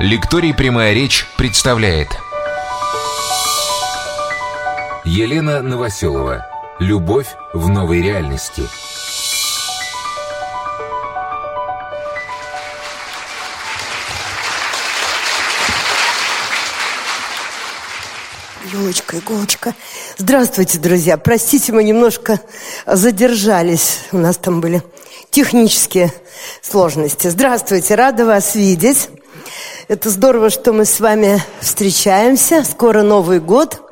Лекторий «Прямая речь» представляет Елена Новоселова «Любовь в новой реальности» Елочка, иголочка. Здравствуйте, друзья. Простите, мы немножко задержались. У нас там были технические сложности. Здравствуйте, рада вас видеть. Это здорово, что мы с вами встречаемся. Скоро Новый год.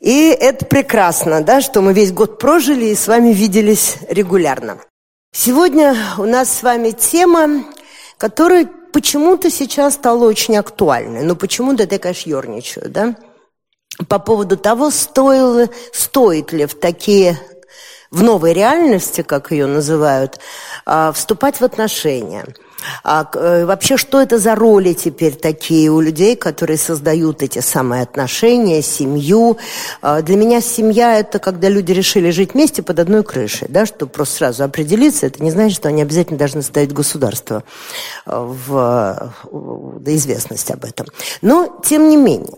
И это прекрасно, да, что мы весь год прожили и с вами виделись регулярно. Сегодня у нас с вами тема, которая почему-то сейчас стала очень актуальной. Но почему-то я, конечно, ерничаю, да? По поводу того, стоило, стоит ли в такие в новой реальности, как ее называют, а, вступать в отношения. А э, вообще, что это за роли теперь такие у людей, которые создают эти самые отношения, семью? А, для меня семья – это когда люди решили жить вместе под одной крышей, да, чтобы просто сразу определиться. Это не значит, что они обязательно должны ставить государство в, в известность об этом. Но, тем не менее,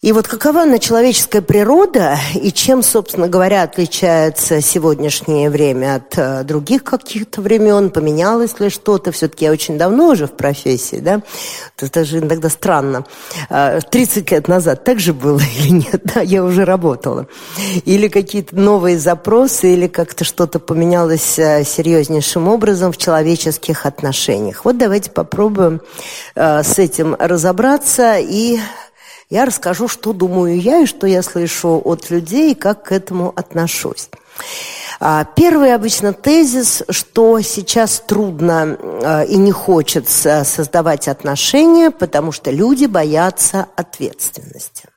и вот какова она человеческая природа и чем, собственно говоря, отличается сегодняшнее время от э, других каких-то времен? Поменялось ли что-то? Все-таки я очень давно уже в профессии, да? Это даже иногда странно. 30 э, лет назад так же было или нет? Да, я уже работала. Или какие-то новые запросы, или как-то что-то поменялось э, серьезнейшим образом в человеческих отношениях. Вот давайте попробуем э, с этим разобраться и я расскажу, что думаю я и что я слышу от людей, как к этому отношусь. А, первый обычно тезис, что сейчас трудно а, и не хочется создавать отношения, потому что люди боятся ответственности.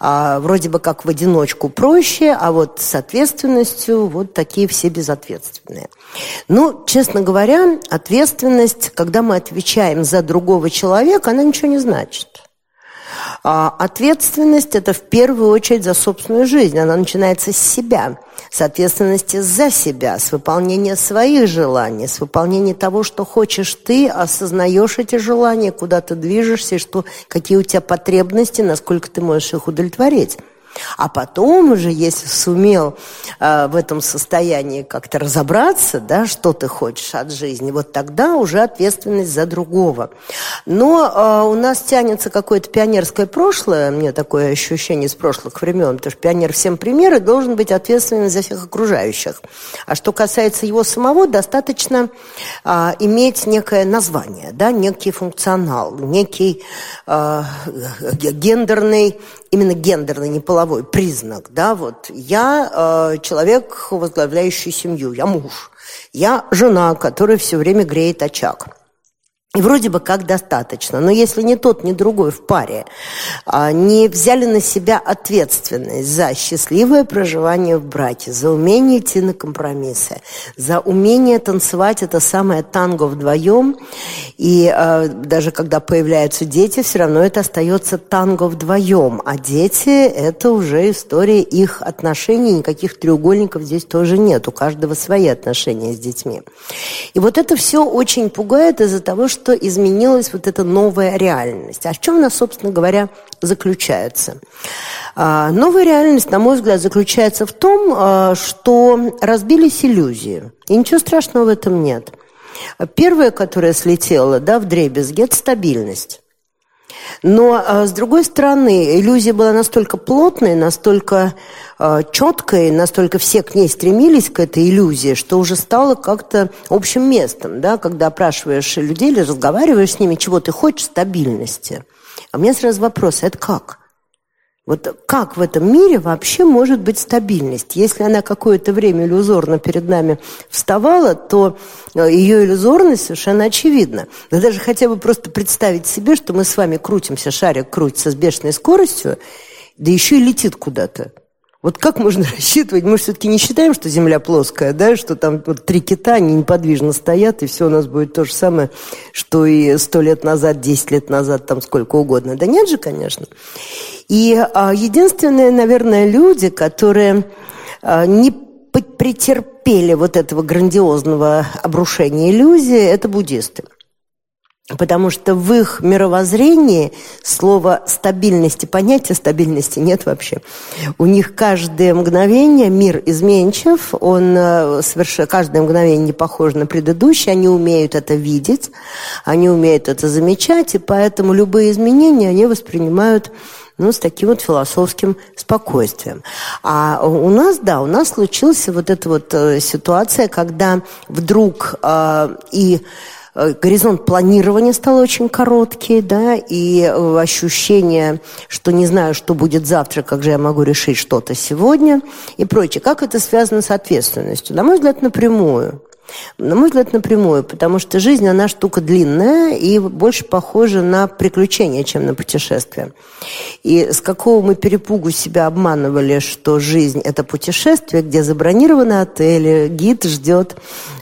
А, вроде бы как в одиночку проще, а вот с ответственностью вот такие все безответственные. Ну, честно говоря, ответственность, когда мы отвечаем за другого человека, она ничего не значит. А ответственность – это в первую очередь за собственную жизнь. Она начинается с себя, с ответственности за себя, с выполнения своих желаний, с выполнения того, что хочешь ты, осознаешь эти желания, куда ты движешься, что, какие у тебя потребности, насколько ты можешь их удовлетворить. А потом уже, если сумел э, в этом состоянии как-то разобраться, да, что ты хочешь от жизни, вот тогда уже ответственность за другого. Но э, у нас тянется какое-то пионерское прошлое, мне такое ощущение с прошлых времен, потому что пионер всем примеры должен быть ответственен за всех окружающих. А что касается его самого, достаточно э, иметь некое название, да, некий функционал, некий э, гендерный именно гендерный, не половой признак, да, вот я э, человек, возглавляющий семью, я муж, я жена, которая все время греет очаг. И вроде бы как достаточно. Но если ни тот, ни другой в паре а, не взяли на себя ответственность за счастливое проживание в браке, за умение идти на компромиссы, за умение танцевать это самое танго вдвоем, и а, даже когда появляются дети, все равно это остается танго вдвоем. А дети – это уже история их отношений, никаких треугольников здесь тоже нет. У каждого свои отношения с детьми. И вот это все очень пугает из-за того, что что изменилась вот эта новая реальность. А в чем она, собственно говоря, заключается? А, новая реальность, на мой взгляд, заключается в том, а, что разбились иллюзии. И ничего страшного в этом нет. Первое, которое слетело да, в дребезги, это стабильность. Но, а, с другой стороны, иллюзия была настолько плотной, настолько э, четкой, настолько все к ней стремились, к этой иллюзии, что уже стало как-то общим местом, да, когда опрашиваешь людей или разговариваешь с ними, чего ты хочешь, стабильности. А у меня сразу вопрос, это как? Вот как в этом мире вообще может быть стабильность? Если она какое-то время иллюзорно перед нами вставала, то э, ее иллюзорность совершенно очевидна. Но даже хотя бы просто представить себе, что мы с вами крутимся, шарик крутится с бешеной скоростью, да еще и летит куда-то. Вот как можно рассчитывать? Мы все-таки не считаем, что Земля плоская, да, что там вот три кита, они неподвижно стоят, и все у нас будет то же самое, что и сто лет назад, десять лет назад, там сколько угодно. Да нет же, конечно. И а, единственные, наверное, люди, которые а, не претерпели вот этого грандиозного обрушения иллюзии, это буддисты. Потому что в их мировоззрении слова стабильности, понятия стабильности нет вообще. У них каждое мгновение мир изменчив, он э, совершенно, каждое мгновение не похоже на предыдущее, они умеют это видеть, они умеют это замечать, и поэтому любые изменения они воспринимают ну, с таким вот философским спокойствием. А у нас, да, у нас случилась вот эта вот э, ситуация, когда вдруг э, и горизонт планирования стал очень короткий, да, и э, ощущение, что не знаю, что будет завтра, как же я могу решить что-то сегодня и прочее. Как это связано с ответственностью? На мой взгляд, напрямую. На мой взгляд, напрямую, потому что жизнь, она штука длинная и больше похожа на приключения, чем на путешествие. И с какого мы перепугу себя обманывали, что жизнь – это путешествие, где забронированы отели, гид ждет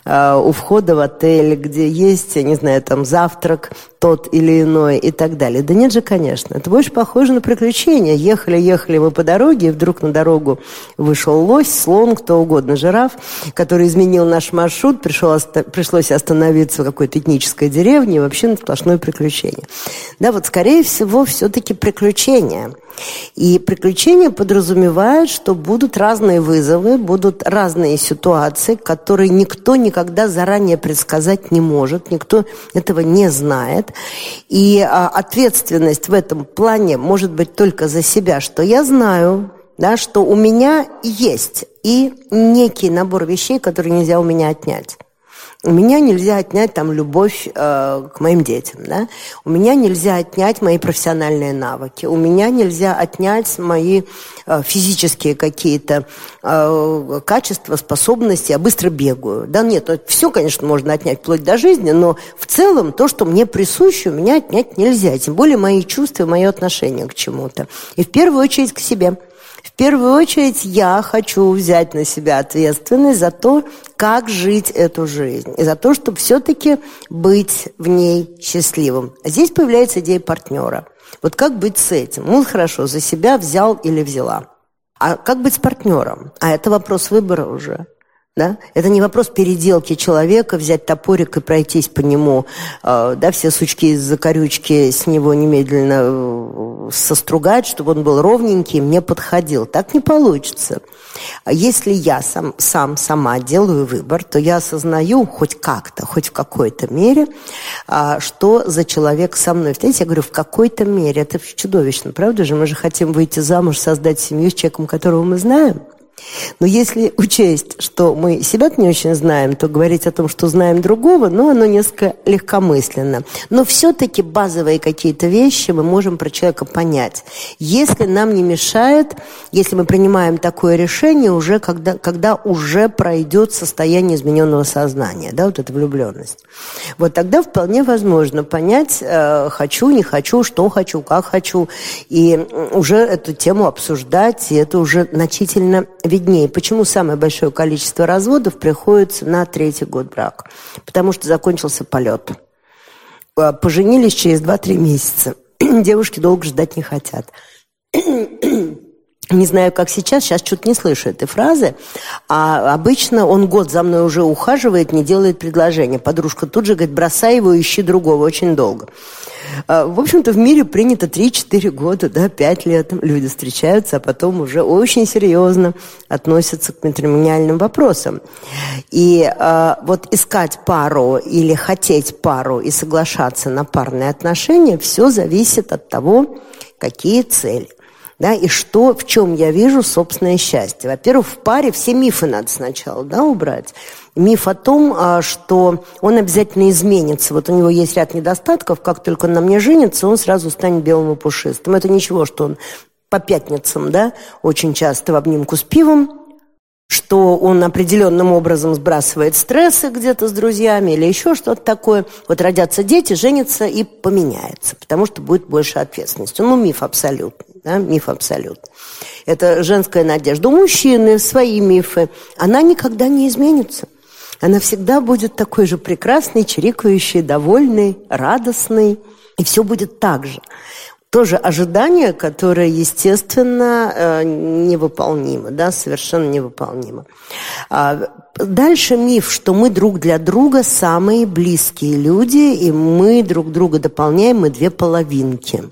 э, у входа в отель, где есть, я не знаю, там завтрак тот или иной и так далее. Да нет же, конечно. Это больше похоже на приключения. Ехали, ехали мы по дороге, и вдруг на дорогу вышел лось, слон, кто угодно, жираф, который изменил наш маршрут, пришел, пришлось остановиться в какой-то этнической деревне, и вообще на сплошное приключение. Да, вот скорее всего все-таки приключения. И приключения подразумевают, что будут разные вызовы, будут разные ситуации, которые никто никогда заранее предсказать не может, никто этого не знает. И а, ответственность в этом плане может быть только за себя, что я знаю, да, что у меня есть и некий набор вещей, которые нельзя у меня отнять. У меня нельзя отнять там любовь э, к моим детям, да? У меня нельзя отнять мои профессиональные навыки. У меня нельзя отнять мои э, физические какие-то э, качества, способности. Я быстро бегаю. Да нет, все, конечно, можно отнять вплоть до жизни, но в целом то, что мне присуще, у меня отнять нельзя. Тем более мои чувства, мое отношение к чему-то. И в первую очередь к себе. В первую очередь я хочу взять на себя ответственность за то, как жить эту жизнь. И за то, чтобы все-таки быть в ней счастливым. А здесь появляется идея партнера. Вот как быть с этим? Ну, хорошо, за себя взял или взяла. А как быть с партнером? А это вопрос выбора уже. Да? Это не вопрос переделки человека, взять топорик и пройтись по нему, э, да, все сучки из закорючки с него немедленно э, состругать, чтобы он был ровненький, мне подходил. Так не получится. А если я сам, сам, сама делаю выбор, то я осознаю хоть как-то, хоть в какой-то мере, а, что за человек со мной. Знаете, я говорю, в какой-то мере. Это чудовищно, правда же? Мы же хотим выйти замуж, создать семью с человеком, которого мы знаем. Но если учесть, что мы себя не очень знаем, то говорить о том, что знаем другого, ну, оно несколько легкомысленно. Но все-таки базовые какие-то вещи мы можем про человека понять. Если нам не мешает, если мы принимаем такое решение уже, когда, когда уже пройдет состояние измененного сознания, да, вот эта влюбленность. Вот тогда вполне возможно понять, э, хочу, не хочу, что хочу, как хочу, и уже эту тему обсуждать, и это уже значительно виднее. Почему самое большое количество разводов приходится на третий год брака? Потому что закончился полет. А, поженились через 2-3 месяца. Девушки долго ждать не хотят. Не знаю, как сейчас, сейчас что-то не слышу этой фразы, а обычно он год за мной уже ухаживает, не делает предложения. Подружка тут же говорит, бросай его, ищи другого, очень долго. А, в общем-то, в мире принято 3-4 года, да, 5 лет люди встречаются, а потом уже очень серьезно относятся к матримониальным вопросам. И а, вот искать пару или хотеть пару и соглашаться на парные отношения, все зависит от того, какие цели да, и что, в чем я вижу собственное счастье. Во-первых, в паре все мифы надо сначала, да, убрать. Миф о том, а, что он обязательно изменится. Вот у него есть ряд недостатков, как только он на мне женится, он сразу станет белым и пушистым. Это ничего, что он по пятницам, да, очень часто в обнимку с пивом, что он определенным образом сбрасывает стрессы где-то с друзьями или еще что-то такое. Вот родятся дети, женятся и поменяется, потому что будет больше ответственности. Ну, миф абсолютный, да, миф абсолютный. Это женская надежда. У мужчины свои мифы. Она никогда не изменится. Она всегда будет такой же прекрасной, чирикающей, довольной, радостной. И все будет так же. тоже ожидание, которое, естественно, э, невыполнимо, да, совершенно невыполнимо. А, дальше миф, что мы друг для друга самые близкие люди, и мы друг друга дополняем, мы две половинки.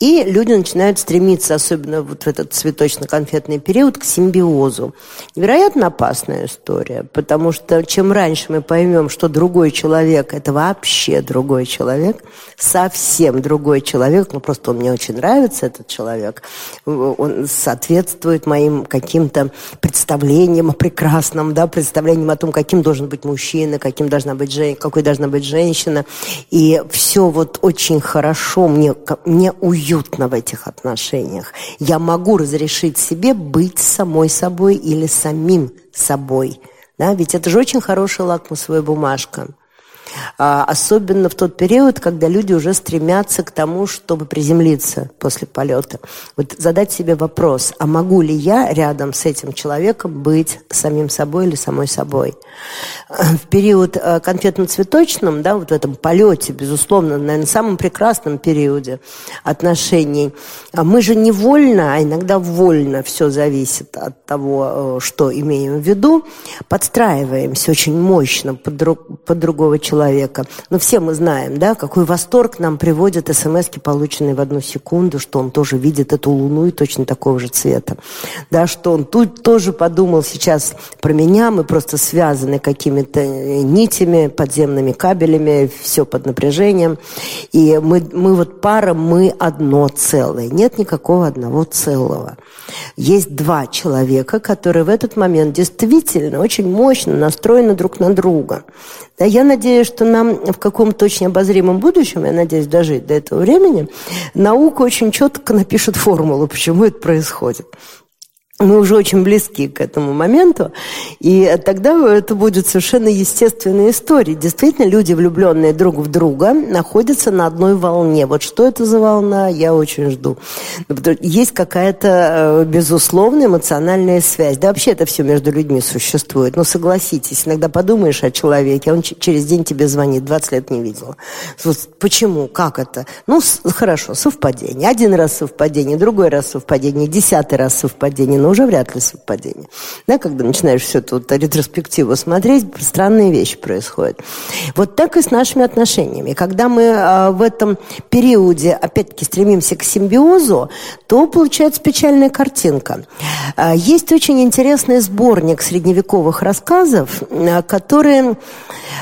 И люди начинают стремиться, особенно вот в этот цветочно-конфетный период, к симбиозу. Невероятно опасная история, потому что чем раньше мы поймем, что другой человек – это вообще другой человек, совсем другой человек, ну просто он мне очень нравится, этот человек, он соответствует моим каким-то представлениям о прекрасном, да, представлениям о том, каким должен быть мужчина, каким должна быть жен... какой должна быть женщина. И все вот очень хорошо, мне, мне уютно уютно в этих отношениях. Я могу разрешить себе быть самой собой или самим собой. Да? Ведь это же очень хорошая лакмусовая бумажка. А, особенно в тот период, когда люди уже стремятся к тому, чтобы приземлиться после полета. Вот задать себе вопрос, а могу ли я рядом с этим человеком быть самим собой или самой собой? В период э, конфетно-цветочном, да, вот в этом полете, безусловно, наверное, самом прекрасном периоде отношений, а мы же невольно, а иногда вольно, все зависит от того, э, что имеем в виду, подстраиваемся очень мощно под, друг, под другого человека, человека. Но все мы знаем, да, какой восторг нам приводят смс полученные в одну секунду, что он тоже видит эту луну и точно такого же цвета. Да, что он тут тоже подумал сейчас про меня, мы просто связаны какими-то нитями, подземными кабелями, все под напряжением. И мы, мы вот пара, мы одно целое. Нет никакого одного целого. Есть два человека, которые в этот момент действительно очень мощно настроены друг на друга. Да, я надеюсь, что нам в каком-то очень обозримом будущем, я надеюсь дожить до этого времени, наука очень четко напишет формулу, почему это происходит мы уже очень близки к этому моменту, и тогда это будет совершенно естественная история. Действительно, люди, влюбленные друг в друга, находятся на одной волне. Вот что это за волна, я очень жду. Есть какая-то, э, безусловная эмоциональная связь. Да вообще это все между людьми существует. Но согласитесь, иногда подумаешь о человеке, он через день тебе звонит, 20 лет не видела. Почему? Как это? Ну, хорошо, совпадение. Один раз совпадение, другой раз совпадение, десятый раз совпадение. Но уже вряд ли совпадение. Да, когда начинаешь всю эту вот ретроспективу смотреть, странные вещи происходят. Вот так и с нашими отношениями. Когда мы э, в этом периоде, опять-таки, стремимся к симбиозу, то получается печальная картинка. Э, есть очень интересный сборник средневековых рассказов, э, который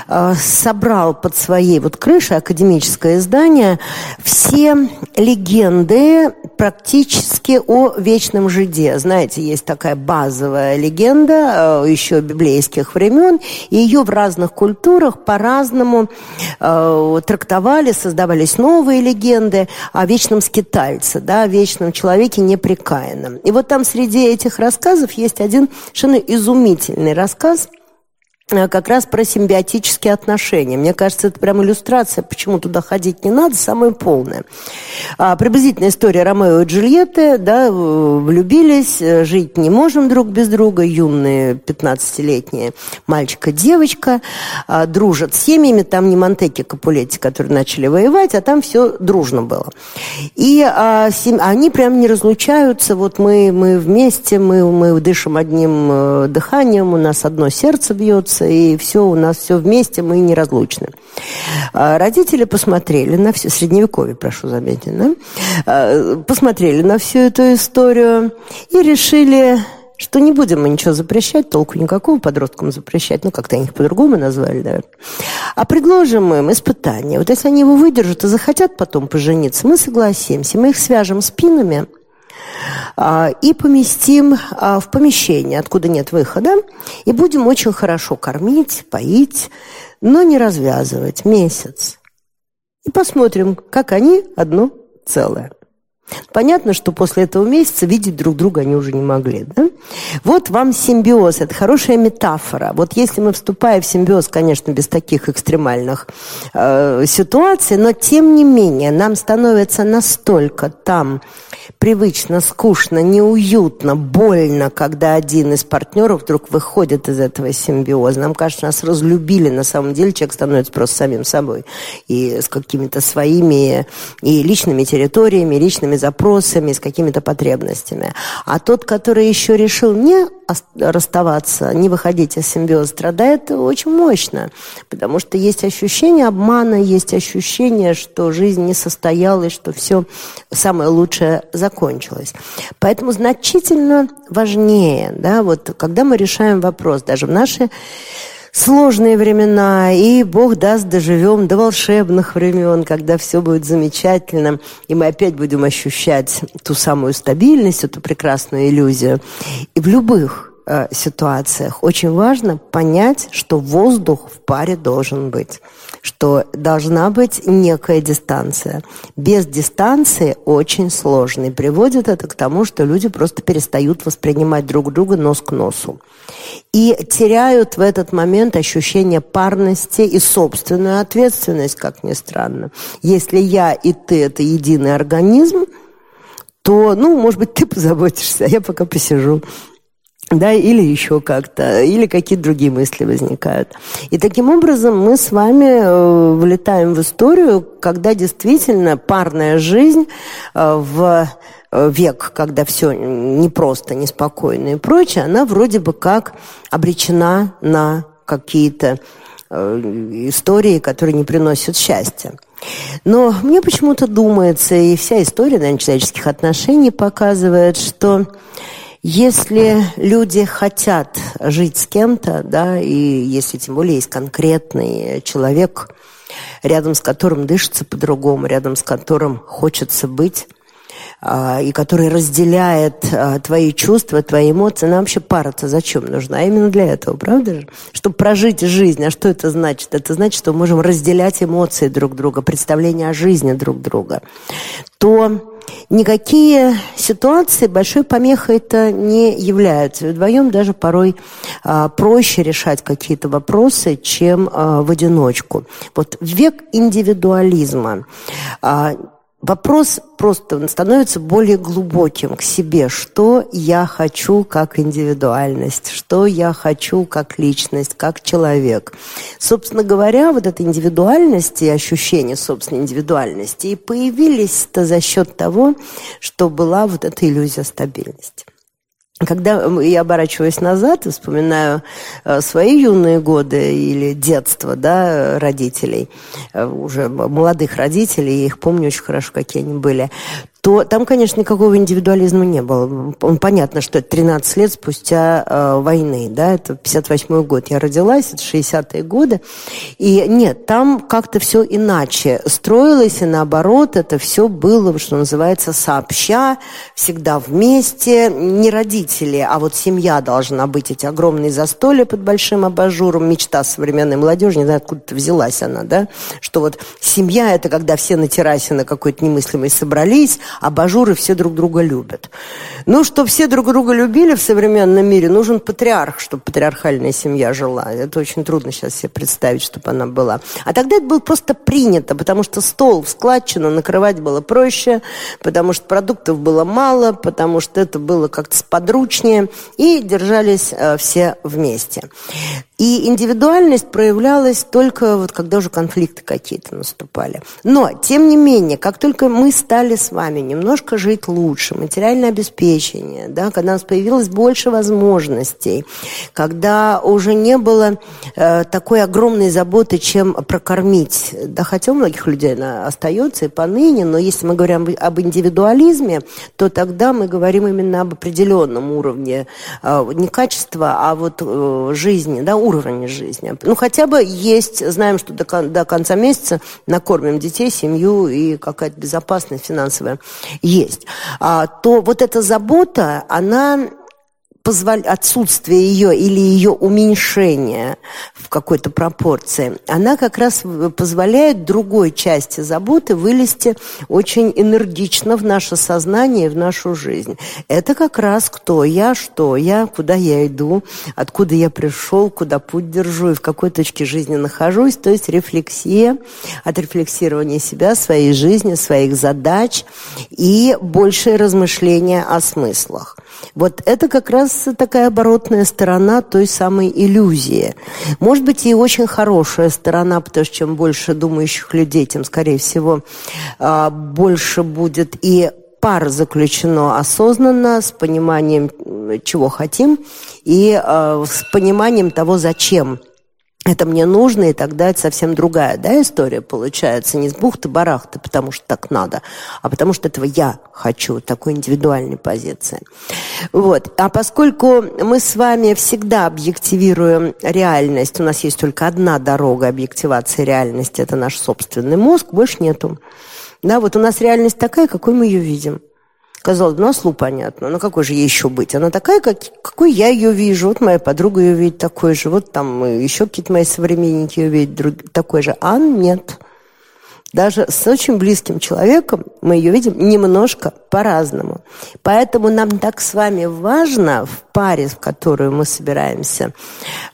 э, собрал под своей вот крышей академическое издание все легенды практически о вечном жиде. Знаете, знаете, есть такая базовая легенда э, еще библейских времен, и ее в разных культурах по-разному э, трактовали, создавались новые легенды о вечном скитальце, да, о вечном человеке непрекаянном. И вот там среди этих рассказов есть один совершенно изумительный рассказ – как раз про симбиотические отношения. Мне кажется, это прям иллюстрация, почему туда ходить не надо, самая полная. А, приблизительная история Ромео и Джульетты, да, влюбились, э, жить не можем друг без друга, юные 15-летние мальчик и девочка, а, дружат с семьями, там не Монтеки Капулетти, которые начали воевать, а там все дружно было. И а, сем... они прям не разлучаются, вот мы, мы вместе, мы, мы дышим одним э, дыханием, у нас одно сердце бьется, общаться, и все у нас все вместе, мы неразлучны. А родители посмотрели на все, средневековье, прошу заметить, да? А, посмотрели на всю эту историю и решили что не будем мы ничего запрещать, толку никакого подросткам запрещать, ну, как-то они их по-другому назвали, да. А предложим им испытание. Вот если они его выдержат и захотят потом пожениться, мы согласимся, мы их свяжем спинами, и поместим а, в помещение, откуда нет выхода, и будем очень хорошо кормить, поить, но не развязывать месяц. И посмотрим, как они одно целое. Понятно, что после этого месяца видеть друг друга они уже не могли. Да? Вот вам симбиоз. Это хорошая метафора. Вот если мы вступаем в симбиоз, конечно, без таких экстремальных э, ситуаций, но тем не менее нам становится настолько там привычно, скучно, неуютно, больно, когда один из партнеров вдруг выходит из этого симбиоза. Нам кажется, нас разлюбили, на самом деле человек становится просто самим собой. И с какими-то своими и личными территориями, и личными запросами, с какими-то потребностями. А тот, который еще решил не расставаться, не выходить из симбиоза, страдает очень мощно. Потому что есть ощущение обмана, есть ощущение, что жизнь не состоялась, что все самое лучшее закончилось. Поэтому значительно важнее, да, вот когда мы решаем вопрос, даже в наши сложные времена, и Бог даст, доживем до волшебных времен, когда все будет замечательно, и мы опять будем ощущать ту самую стабильность, эту прекрасную иллюзию. И в любых э, ситуациях очень важно понять, что воздух в паре должен быть что должна быть некая дистанция. Без дистанции очень сложно. И приводит это к тому, что люди просто перестают воспринимать друг друга нос к носу. И теряют в этот момент ощущение парности и собственную ответственность, как ни странно. Если я и ты – это единый организм, то, ну, может быть, ты позаботишься, а я пока посижу да, или еще как-то, или какие-то другие мысли возникают. И таким образом мы с вами э, влетаем в историю, когда действительно парная жизнь э, в э, век, когда все непросто, неспокойно и прочее, она вроде бы как обречена на какие-то истории, которые не приносят счастья. Но мне почему-то думается, и вся история, наверное, человеческих отношений показывает, что если люди хотят жить с кем-то, да, и если тем более есть конкретный человек, рядом с которым дышится по-другому, рядом с которым хочется быть, а, и который разделяет а, твои чувства, твои эмоции, нам вообще пара-то зачем нужна? А именно для этого, правда же? Чтобы прожить жизнь. А что это значит? Это значит, что мы можем разделять эмоции друг друга, представления о жизни друг друга. То никакие ситуации большой помехой это не являются. вдвоем даже порой а, проще решать какие-то вопросы, чем а, в одиночку. Вот век индивидуализма. А, Вопрос просто становится более глубоким к себе. Что я хочу как индивидуальность? Что я хочу как личность, как человек? Собственно говоря, вот эта индивидуальность и ощущение собственной индивидуальности и появились-то за счет того, что была вот эта иллюзия стабильности. Когда я оборачиваюсь назад и вспоминаю э, свои юные годы или детство да, родителей, э, уже молодых родителей, я их помню очень хорошо, какие они были, то там, конечно, никакого индивидуализма не было. Понятно, что это 13 лет спустя э, войны, да, это 58 год. Я родилась, это 60-е годы. И нет, там как-то все иначе строилось, и наоборот, это все было, что называется, сообща, всегда вместе. Не родители, а вот семья должна быть, эти огромные застолья под большим абажуром, мечта современной молодежи, не знаю, откуда-то взялась она, да, что вот семья – это когда все на террасе на какой-то немыслимой собрались, абажуры все друг друга любят. Ну, чтобы все друг друга любили в современном мире, нужен патриарх, чтобы патриархальная семья жила. Это очень трудно сейчас себе представить, чтобы она была. А тогда это было просто принято, потому что стол в складчину накрывать было проще, потому что продуктов было мало, потому что это было как-то сподручнее, и держались э, все вместе. И индивидуальность проявлялась только вот когда уже конфликты какие-то наступали. Но, тем не менее, как только мы стали с вами немножко жить лучше, материальное обеспечение, да, когда у нас появилось больше возможностей, когда уже не было э, такой огромной заботы, чем прокормить, да, хотя у многих людей она остается и поныне, но если мы говорим об, индивидуализме, то тогда мы говорим именно об определенном уровне, э, не качества, а вот э, жизни, да, уровне жизни. Ну, хотя бы есть, знаем, что до, до конца месяца накормим детей, семью и какая-то безопасность финансовая есть. А, то вот эта забота, она позволь... отсутствие ее или ее уменьшение в какой-то пропорции, она как раз позволяет другой части заботы вылезти очень энергично в наше сознание, в нашу жизнь. Это как раз кто я, что я, куда я иду, откуда я пришел, куда путь держу и в какой точке жизни нахожусь, то есть рефлексия, отрефлексирование себя, своей жизни, своих задач и большее размышление о смыслах. Вот это как раз такая оборотная сторона той самой иллюзии. Может быть, и очень хорошая сторона, потому что чем больше думающих людей, тем, скорее всего, а, больше будет и пар заключено осознанно, с пониманием, чего хотим, и э, с пониманием того, зачем это мне нужно, и тогда это совсем другая да, история получается. Не с бухты-барахты, потому что так надо, а потому что этого я хочу, такой индивидуальной позиции. Вот. А поскольку мы с вами всегда объективируем реальность, у нас есть только одна дорога объективации реальности, это наш собственный мозг, больше нету. Да, вот у нас реальность такая, какой мы ее видим. Бы, ну, ослу понятно, ну какой же ей еще быть? Она такая, как, какой я ее вижу. Вот моя подруга ее видит такой же, вот там еще какие-то мои современники ее видят друг, такой же. А нет. Даже с очень близким человеком мы ее видим немножко по-разному. Поэтому нам так с вами важно в паре, в которую мы собираемся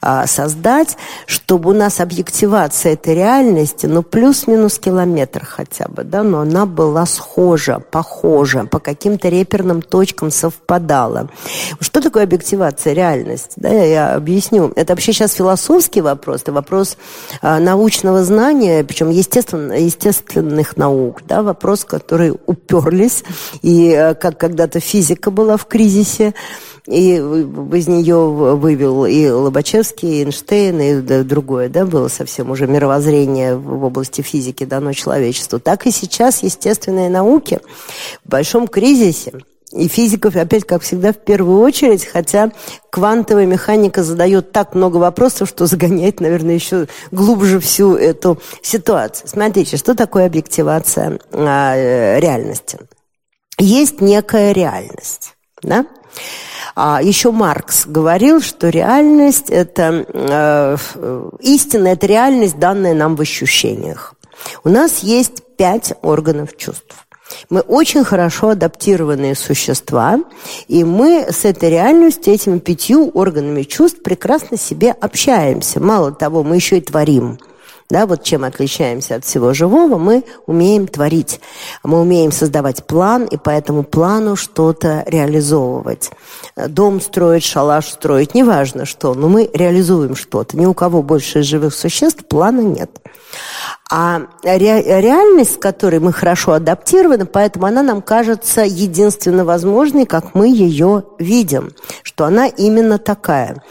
а, создать, чтобы у нас объективация этой реальности, ну, плюс-минус километр хотя бы, да, но она была схожа, похожа, по каким-то реперным точкам совпадала. Что такое объективация реальности? Да, я, я объясню. Это вообще сейчас философский вопрос, это вопрос а, научного знания, причем естественно, естественно естественных наук, да, вопрос, который уперлись, и э, как когда-то физика была в кризисе, и из нее вывел и Лобачевский, и Эйнштейн, и другое, да, было совсем уже мировоззрение в области физики дано человечеству. Так и сейчас естественные науки в большом кризисе – и физиков, опять, как всегда, в первую очередь, хотя квантовая механика задает так много вопросов, что загоняет, наверное, еще глубже всю эту ситуацию. Смотрите, что такое объективация э, реальности? Есть некая реальность, да? А еще Маркс говорил, что реальность – это э, истина, это реальность, данная нам в ощущениях. У нас есть пять органов чувств. Мы очень хорошо адаптированные существа, и мы с этой реальностью, этими пятью органами чувств прекрасно себе общаемся. Мало того, мы еще и творим. Да, вот чем отличаемся от всего живого, мы умеем творить. Мы умеем создавать план, и по этому плану что-то реализовывать. Дом строить, шалаш строить, неважно что, но мы реализуем что-то. Ни у кого больше живых существ плана нет. А ре реальность, с которой мы хорошо адаптированы, поэтому она нам кажется единственно возможной, как мы ее видим, что она именно такая.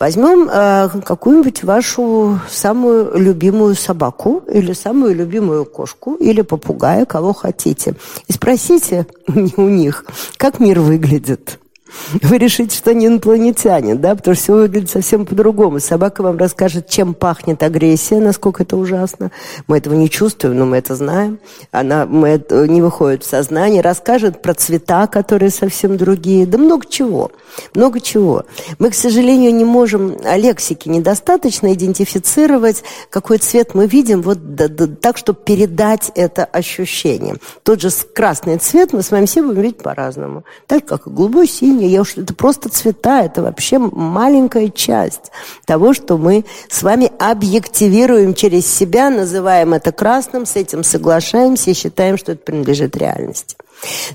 Возьмем э, какую-нибудь вашу самую любимую собаку или самую любимую кошку или попугая, кого хотите, и спросите у них, как мир выглядит. Вы решите, что они инопланетяне, да, потому что все выглядит совсем по-другому. Собака вам расскажет, чем пахнет агрессия, насколько это ужасно. Мы этого не чувствуем, но мы это знаем. Она мы это, не выходит в сознание. Расскажет про цвета, которые совсем другие. Да много чего. Много чего. Мы, к сожалению, не можем о лексике недостаточно идентифицировать, какой цвет мы видим, вот да, да, так, чтобы передать это ощущение. Тот же красный цвет мы с вами все будем видеть по-разному. Так как и голубой, синий, растения, я уж, это просто цвета, это вообще маленькая часть того, что мы с вами объективируем через себя, называем это красным, с этим соглашаемся и считаем, что это принадлежит реальности.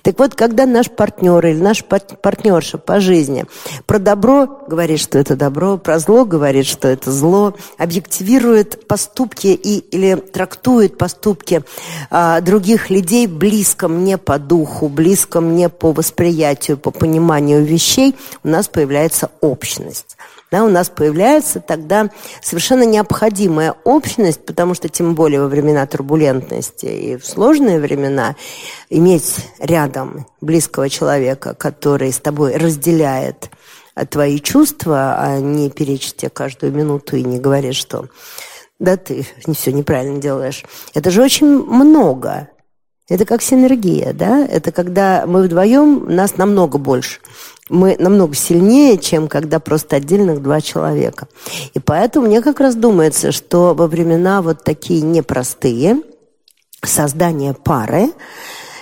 Так вот, когда наш партнер или наш партнерша по жизни про добро говорит, что это добро, про зло говорит, что это зло, объективирует поступки и, или трактует поступки а, других людей близко мне по духу, близко мне по восприятию, по пониманию вещей, у нас появляется общность да, у нас появляется тогда совершенно необходимая общность, потому что тем более во времена турбулентности и в сложные времена иметь рядом близкого человека, который с тобой разделяет твои чувства, а не перечит тебе каждую минуту и не говорит, что да ты все неправильно делаешь. Это же очень много. Это как синергия, да? Это когда мы вдвоем, нас намного больше. Мы намного сильнее, чем когда просто отдельных два человека. И поэтому мне как раз думается, что во времена вот такие непростые, создание пары,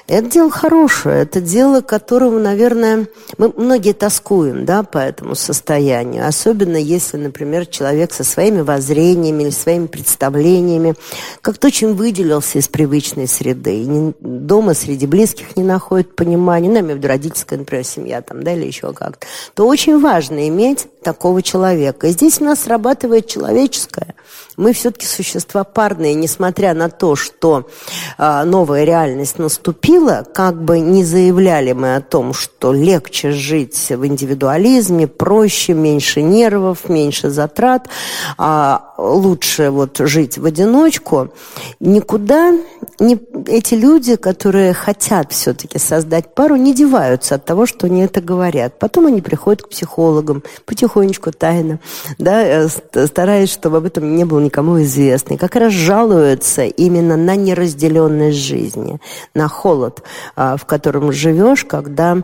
это дело хорошее, это дело, которому, наверное, мы многие тоскуем, да, по этому состоянию. Особенно если, например, человек со своими воззрениями или своими представлениями как-то очень выделился из привычной среды. И дома среди близких не находит понимания, ну, имею в виду родительская, например, семья там, да, или еще как-то. То очень важно иметь такого человека. И здесь у нас срабатывает человеческое. Мы все-таки существа парные, несмотря на то, что э, новая реальность наступила, как бы не заявляли мы о том, что легче жить в индивидуализме, проще, меньше нервов, меньше затрат, а лучше вот жить в одиночку, никуда не, эти люди, которые хотят все-таки создать пару, не деваются от того, что они это говорят. Потом они приходят к психологам, потихонечку, тайно, да, э, стараясь, чтобы об этом не было никому известно. И как раз жалуются именно на неразделенность жизни, на холод, а, в котором живешь, когда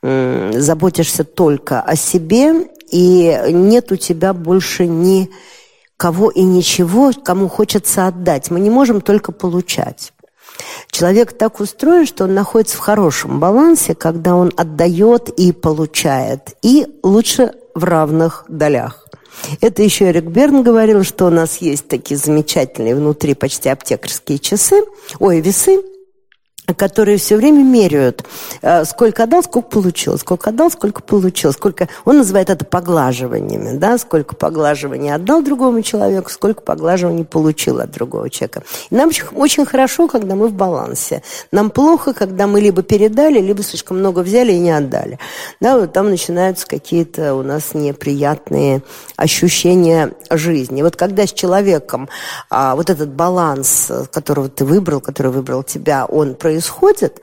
заботишься только о себе, и нет у тебя больше ни кого и ничего, кому хочется отдать. Мы не можем только получать. Человек так устроен, что он находится в хорошем балансе, когда он отдает и получает, и лучше в равных долях. Это еще Эрик Берн говорил, что у нас есть такие замечательные внутри почти аптекарские часы, ой, весы, которые все время меряют, э, сколько отдал, сколько получил, сколько отдал, сколько получил, сколько... Он называет это поглаживаниями, да, сколько поглаживаний отдал другому человеку, сколько поглаживаний получил от другого человека. И нам очень хорошо, когда мы в балансе. Нам плохо, когда мы либо передали, либо слишком много взяли и не отдали. Да, вот там начинаются какие-то у нас неприятные ощущения жизни. Вот когда с человеком а, вот этот баланс, которого ты выбрал, который выбрал тебя, он происходит, происходит,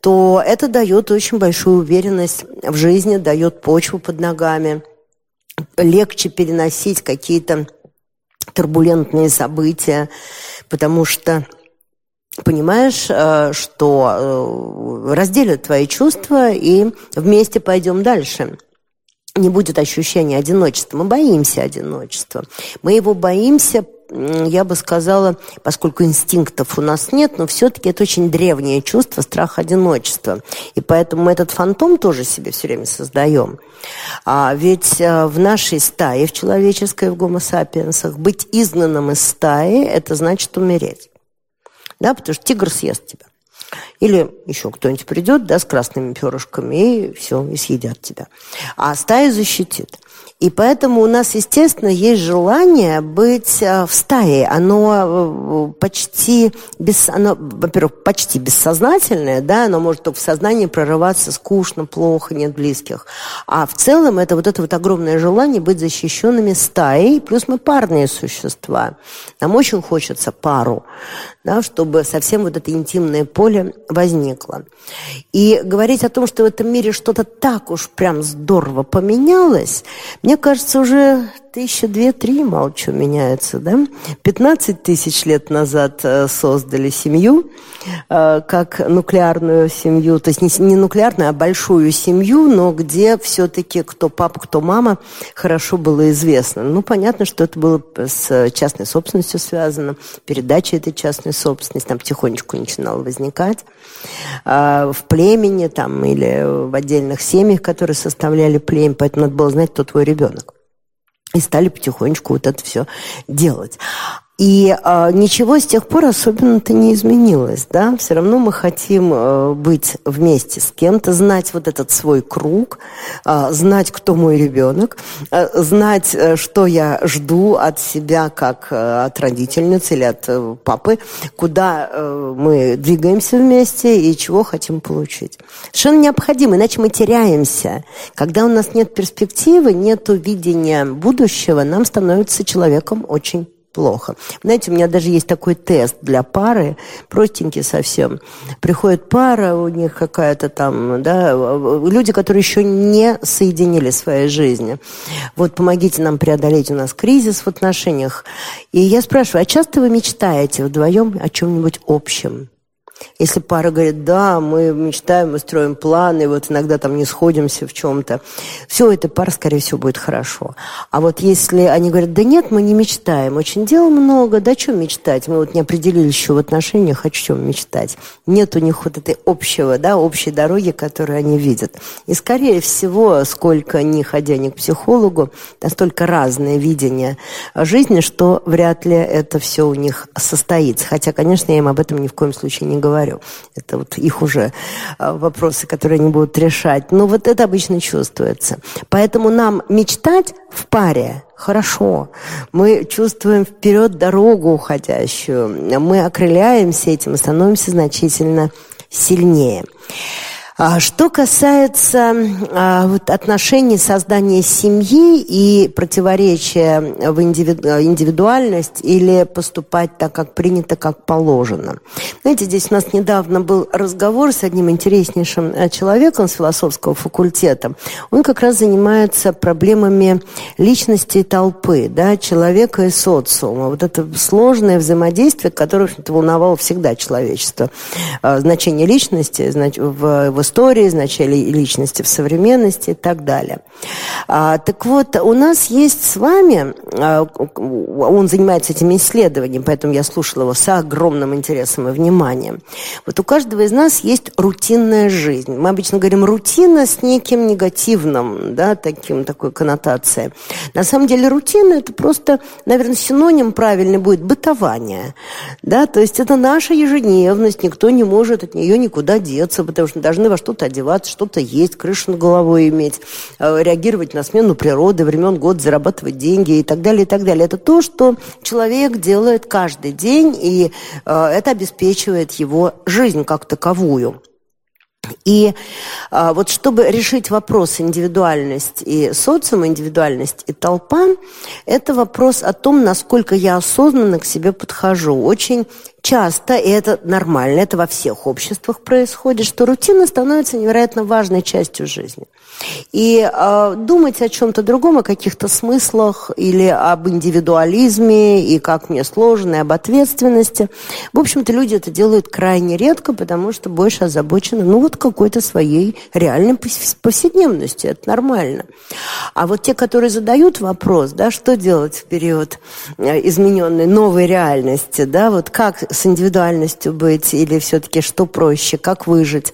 то это дает очень большую уверенность в жизни, дает почву под ногами, легче переносить какие-то турбулентные события, потому что понимаешь, э, что э, разделят твои чувства и вместе пойдем дальше не будет ощущения одиночества. Мы боимся одиночества. Мы его боимся я бы сказала, поскольку инстинктов у нас нет, но все-таки это очень древнее чувство, страх одиночества. И поэтому мы этот фантом тоже себе все время создаем. А ведь э, в нашей стае, в человеческой, в гомо-сапиенсах, быть изгнанным из стаи – это значит умереть. Да, потому что тигр съест тебя. Или еще кто-нибудь придет, да, с красными перышками, и все, и съедят тебя. А стая защитит. И поэтому у нас, естественно, есть желание быть э, в стае. Оно э, почти, без, оно, во-первых, почти бессознательное, да, оно может только в сознании прорываться скучно, плохо, нет близких. А в целом это вот это вот огромное желание быть защищенными стаей, плюс мы парные существа. Нам очень хочется пару, да, чтобы совсем вот это интимное поле возникло. И говорить о том, что в этом мире что-то так уж прям здорово поменялось, мне кажется, уже тысяча две-три мало что меняется, да? 15 тысяч лет назад э, создали семью, э, как нуклеарную семью, то есть не, не нуклеарную, а большую семью, но где все-таки кто папа, кто мама, хорошо было известно. Ну, понятно, что это было с частной собственностью связано, передача этой частной собственности там потихонечку начинала возникать. А, в племени там или в отдельных семьях, которые составляли племя, поэтому надо было знать, кто твой ребенок. И стали потихонечку вот это все делать. И э, ничего с тех пор особенно-то не изменилось, да, все равно мы хотим э, быть вместе с кем-то, знать вот этот свой круг, э, знать, кто мой ребенок, э, знать, э, что я жду от себя, как э, от родительницы или от э, папы, куда э, мы двигаемся вместе и чего хотим получить. Совершенно необходимо, иначе мы теряемся. Когда у нас нет перспективы, нет видения будущего, нам становится человеком очень плохо. Знаете, у меня даже есть такой тест для пары, простенький совсем. Приходит пара, у них какая-то там, да, люди, которые еще не соединили свои жизни. Вот помогите нам преодолеть у нас кризис в отношениях. И я спрашиваю, а часто вы мечтаете вдвоем о чем-нибудь общем? Если пара говорит, да, мы мечтаем, мы строим планы, вот иногда там не сходимся в чем-то, все, эта пара, скорее всего, будет хорошо. А вот если они говорят, да нет, мы не мечтаем, очень дел много, да что мечтать? Мы вот не определили еще в отношениях, о чем мечтать. Нет у них вот этой общего, да, общей дороги, которую они видят. И, скорее всего, сколько ни ходя ни к психологу, настолько разное видение жизни, что вряд ли это все у них состоится. Хотя, конечно, я им об этом ни в коем случае не говорю говорю. Это вот их уже а, вопросы, которые они будут решать. Но вот это обычно чувствуется. Поэтому нам мечтать в паре хорошо. Мы чувствуем вперед дорогу уходящую. Мы окрыляемся этим и становимся значительно сильнее. А что касается а, вот, отношений создания семьи и противоречия в индивиду, индивидуальность или поступать так, как принято, как положено. Знаете, здесь у нас недавно был разговор с одним интереснейшим э, человеком с философского факультета. Он как раз занимается проблемами личности и толпы, да, человека и социума. Вот это сложное взаимодействие, которое, волновало всегда человечество. А, значение личности в, в истории, значение личности в современности и так далее. А, так вот, у нас есть с вами, а, он занимается этими исследованиями, поэтому я слушала его с огромным интересом и вниманием. Вот у каждого из нас есть рутинная жизнь. Мы обычно говорим рутина с неким негативным, да, таким, такой коннотацией. На самом деле рутина – это просто, наверное, синоним правильный будет – бытование. Да, то есть это наша ежедневность, никто не может от нее никуда деться, потому что должны во что-то одеваться, что-то есть, крышу над головой иметь, э, реагировать на смену природы, времен года, зарабатывать деньги и так далее, и так далее. Это то, что человек делает каждый день, и э, это обеспечивает его жизнь как таковую. И а, вот чтобы решить вопрос индивидуальность и социум, индивидуальность и толпа, это вопрос о том, насколько я осознанно к себе подхожу. Очень часто, и это нормально, это во всех обществах происходит, что рутина становится невероятно важной частью жизни. И э, думать о чем-то другом, о каких-то смыслах или об индивидуализме, и как мне сложно, и об ответственности. В общем-то, люди это делают крайне редко, потому что больше озабочены, ну, вот какой-то своей реальной повседневностью. Это нормально. А вот те, которые задают вопрос, да, что делать в период э, измененной новой реальности, да, вот как с индивидуальностью быть, или все-таки что проще, как выжить,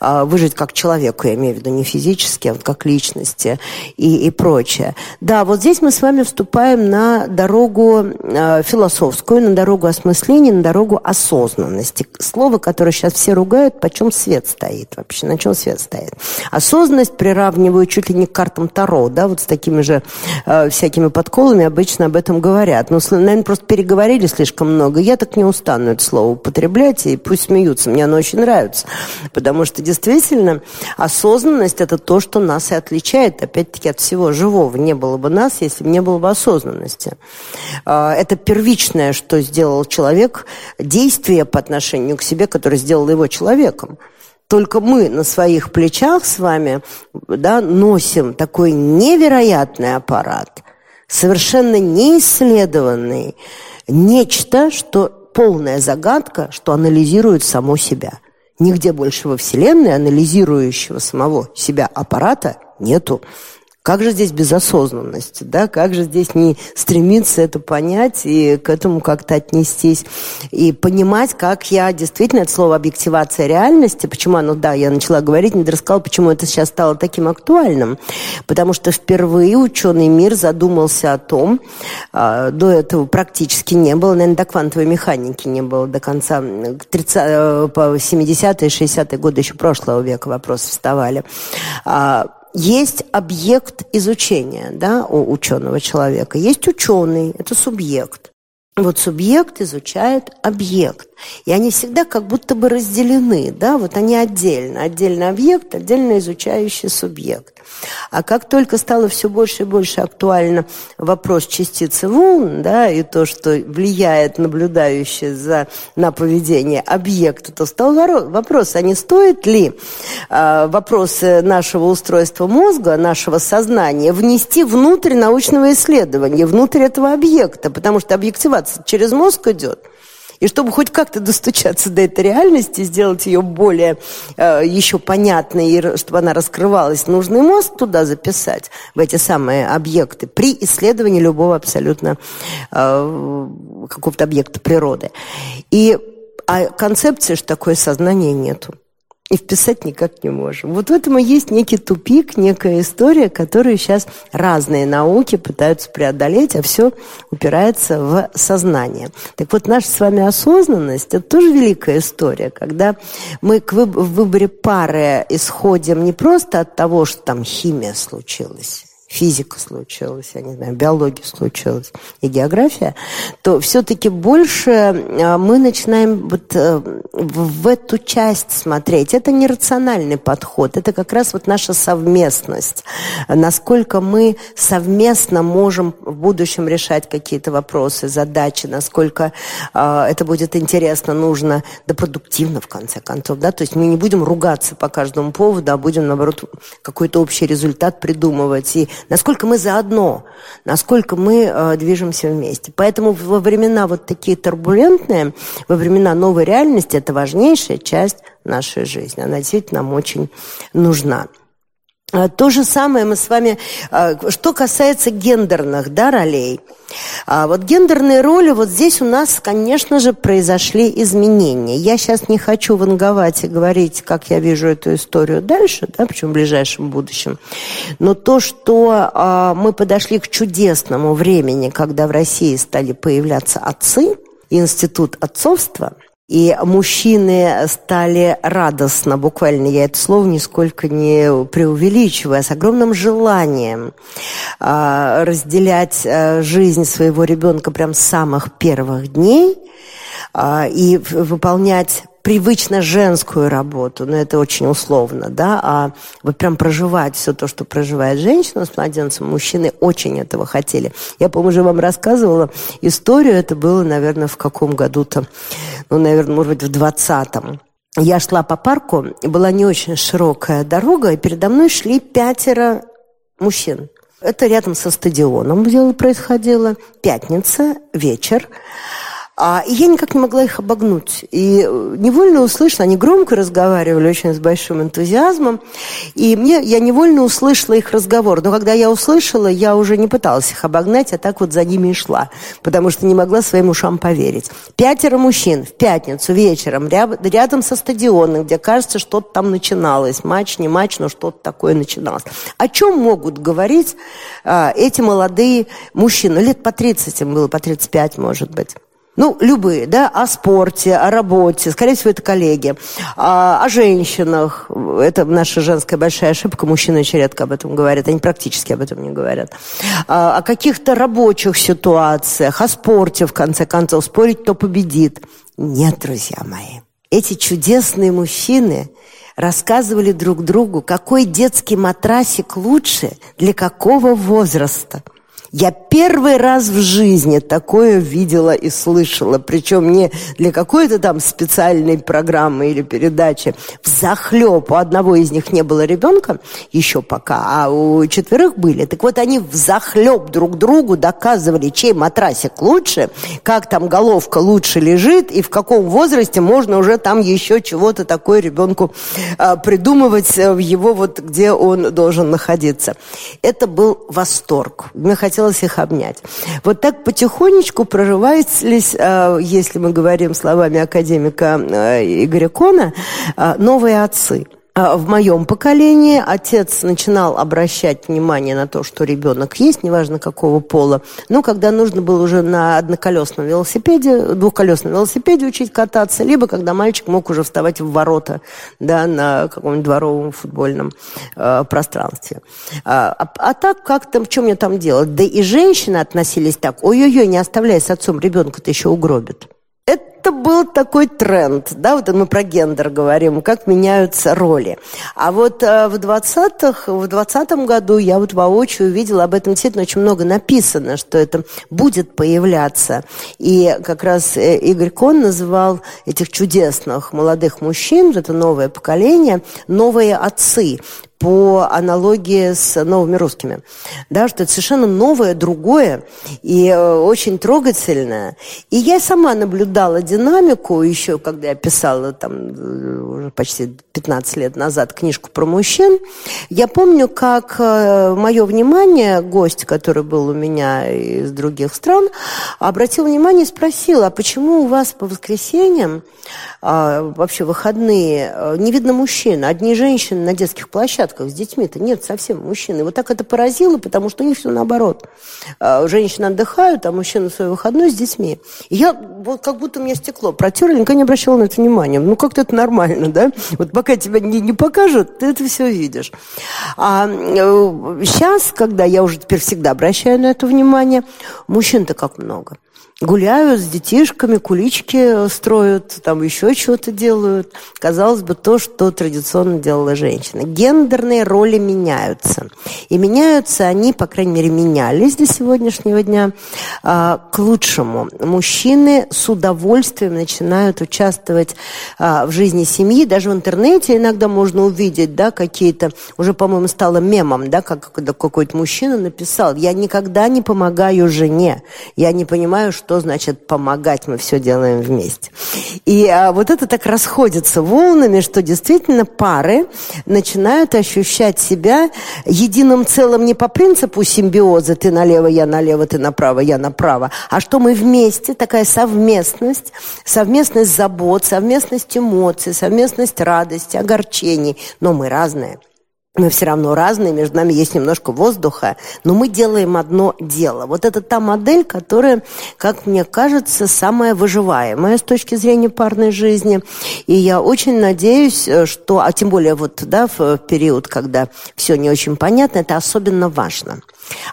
э, выжить как человеку, я имею в виду не физически, вот как личности и, и прочее. Да, вот здесь мы с вами вступаем на дорогу э, философскую, на дорогу осмысления, на дорогу осознанности. Слово, которое сейчас все ругают, почем свет стоит вообще, на чем свет стоит. Осознанность приравниваю чуть ли не к картам Таро, да, вот с такими же э, всякими подколами обычно об этом говорят. Но, наверное, просто переговорили слишком много. Я так не устану это слово употреблять, и пусть смеются, мне оно очень нравится. Потому что действительно осознанность – это то, что нас и отличает, опять-таки, от всего живого. Не было бы нас, если бы не было бы осознанности. А, это первичное, что сделал человек, действие по отношению к себе, которое сделало его человеком. Только мы на своих плечах с вами да, носим такой невероятный аппарат, совершенно неисследованный, нечто, что полная загадка, что анализирует само себя. Нигде больше во Вселенной анализирующего самого себя аппарата нету. Как же здесь безосознанность, да? Как же здесь не стремиться это понять и к этому как-то отнестись и понимать, как я действительно это слово объективация реальности, почему оно, да, я начала говорить, не рассказала, почему это сейчас стало таким актуальным, потому что впервые ученый мир задумался о том, э, до этого практически не было, наверное, до квантовой механики не было до конца 30, э, по 70-е, 60-е годы еще прошлого века вопросы вставали. Э, есть объект изучения да, у ученого человека, есть ученый, это субъект. Вот субъект изучает объект. И они всегда как будто бы разделены, да, вот они отдельно. Отдельный объект, отдельно изучающий субъект. А как только стало все больше и больше актуально вопрос частицы волн, да, и то, что влияет наблюдающий за, на поведение объекта, то стал вопрос, а не стоит ли э, вопросы нашего устройства мозга, нашего сознания внести внутрь научного исследования, внутрь этого объекта, потому что объективация через мозг идет – И чтобы хоть как-то достучаться до этой реальности, сделать ее более э, еще понятной, и чтобы она раскрывалась, нужный мозг туда записать, в эти самые объекты, при исследовании любого абсолютно э, какого-то объекта природы. И а концепции, что такое сознание, нету и вписать никак не можем. Вот в этом и есть некий тупик, некая история, которую сейчас разные науки пытаются преодолеть, а все упирается в сознание. Так вот, наша с вами осознанность – это тоже великая история, когда мы к выб в выборе пары исходим не просто от того, что там химия случилась, физика случилась, я не знаю, биология случилась и география, то все-таки больше а, мы начинаем вот э, в эту часть смотреть. Это не рациональный подход, это как раз вот наша совместность. Насколько мы совместно можем в будущем решать какие-то вопросы, задачи, насколько э, это будет интересно, нужно, да продуктивно в конце концов, да, то есть мы не будем ругаться по каждому поводу, а будем, наоборот, какой-то общий результат придумывать и насколько мы заодно, насколько мы э, движемся вместе. Поэтому во времена вот такие турбулентные, во времена новой реальности, это важнейшая часть нашей жизни. Она действительно нам очень нужна. А, то же самое мы с вами, а, что касается гендерных да, ролей. А вот гендерные роли, вот здесь у нас, конечно же, произошли изменения. Я сейчас не хочу ванговать и говорить, как я вижу эту историю дальше, да, причем в ближайшем будущем. Но то, что а, мы подошли к чудесному времени, когда в России стали появляться отцы, институт отцовства – и мужчины стали радостно, буквально я это слово нисколько не преувеличивая, с огромным желанием э, разделять э, жизнь своего ребенка прям с самых первых дней э, и выполнять привычно женскую работу, но это очень условно, да, а вот прям проживать все то, что проживает женщина с младенцем, мужчины очень этого хотели. Я, по-моему, уже вам рассказывала историю, это было, наверное, в каком году-то, ну, наверное, может быть, в двадцатом. Я шла по парку, и была не очень широкая дорога, и передо мной шли пятеро мужчин. Это рядом со стадионом дело происходило. Пятница, вечер. А, и я никак не могла их обогнуть. И э, невольно услышала, они громко разговаривали, очень с большим энтузиазмом. И мне, я невольно услышала их разговор. Но когда я услышала, я уже не пыталась их обогнать, а так вот за ними и шла. Потому что не могла своим ушам поверить. Пятеро мужчин в пятницу вечером рядом со стадионом, где, кажется, что-то там начиналось. Матч, не матч, но что-то такое начиналось. О чем могут говорить а, эти молодые мужчины? Лет по 30 им было, по 35, может быть. Ну, любые, да, о спорте, о работе, скорее всего, это коллеги. А, о женщинах, это наша женская большая ошибка, мужчины очень редко об этом говорят, они практически об этом не говорят. А, о каких-то рабочих ситуациях, о спорте, в конце концов, спорить, кто победит. Нет, друзья мои, эти чудесные мужчины рассказывали друг другу, какой детский матрасик лучше для какого возраста – я первый раз в жизни такое видела и слышала, причем не для какой-то там специальной программы или передачи. В захлеб у одного из них не было ребенка еще пока, а у четверых были. Так вот они в захлеб друг другу доказывали, чей матрасик лучше, как там головка лучше лежит и в каком возрасте можно уже там еще чего-то такое ребенку а, придумывать в его вот где он должен находиться. Это был восторг. Мне хотелось хотелось их обнять. Вот так потихонечку прорывались, э, если мы говорим словами академика э, Игоря Кона, э, новые отцы – в моем поколении отец начинал обращать внимание на то, что ребенок есть, неважно какого пола. Но когда нужно было уже на одноколесном велосипеде, двухколесном велосипеде учить кататься, либо когда мальчик мог уже вставать в ворота да, на каком-нибудь дворовом футбольном э, пространстве. А, а, а так как-то, что мне там делать? Да и женщины относились так, ой-ой-ой, не оставляй с отцом, ребенка-то еще угробит это был такой тренд, да, вот мы про гендер говорим, как меняются роли. А вот э, в 20-х, в 20 году я вот воочию увидела, об этом действительно очень много написано, что это будет появляться. И как раз э, Игорь Кон называл этих чудесных молодых мужчин, это новое поколение, новые отцы по аналогии с новыми русскими. Да, что это совершенно новое, другое и э, очень трогательное. И я сама наблюдала динамику еще, когда я писала там э, уже почти 15 лет назад книжку про мужчин. Я помню, как э, мое внимание, гость, который был у меня из других стран, обратил внимание и спросил, а почему у вас по воскресеньям а, вообще выходные не видно мужчин, одни женщины на детских площадках с детьми-то нет совсем мужчин. И вот так это поразило, потому что у них все наоборот. А, женщины отдыхают, а мужчины свой выходной с детьми. И я вот как будто у меня стекло протерли, никогда не обращала на это внимания. Ну, как-то это нормально, да? Вот пока тебя не, не покажут, ты это все видишь. А сейчас, э, когда я уже теперь всегда обращаю на это внимание, мужчин-то как много гуляют с детишками, кулички строят, там еще чего-то делают. Казалось бы, то, что традиционно делала женщина. Гендерные роли меняются. И меняются они, по крайней мере, менялись до сегодняшнего дня а, к лучшему. Мужчины с удовольствием начинают участвовать а, в жизни семьи. Даже в интернете иногда можно увидеть, да, какие-то, уже, по-моему, стало мемом, да, как какой-то мужчина написал, я никогда не помогаю жене, я не понимаю, что что значит помогать, мы все делаем вместе. И а, вот это так расходится волнами, что действительно пары начинают ощущать себя единым целым не по принципу симбиоза, ты налево, я налево, ты направо, я направо, а что мы вместе, такая совместность, совместность забот, совместность эмоций, совместность радости, огорчений, но мы разные мы все равно разные, между нами есть немножко воздуха, но мы делаем одно дело. Вот это та модель, которая, как мне кажется, самая выживаемая с точки зрения парной жизни. И я очень надеюсь, э, что, а тем более вот, да, в период, когда все не очень понятно, это особенно важно.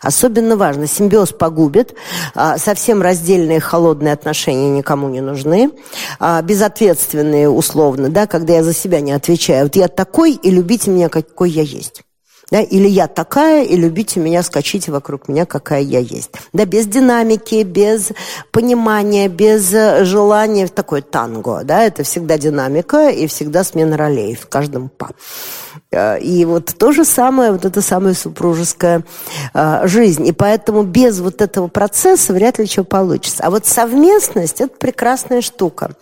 Особенно важно, симбиоз погубит, а, совсем раздельные холодные отношения никому не нужны, а, безответственные условно, да, когда я за себя не отвечаю. Вот я такой, и любите меня, какой я есть. Да, или я такая, и любите меня, скачите вокруг меня, какая я есть. Да, без динамики, без понимания, без желания, такой танго, да, это всегда динамика и всегда смена ролей в каждом па. Э, и вот то же самое, вот эта самая супружеская э, жизнь. И поэтому без вот этого процесса вряд ли что получится. А вот совместность – это прекрасная штука.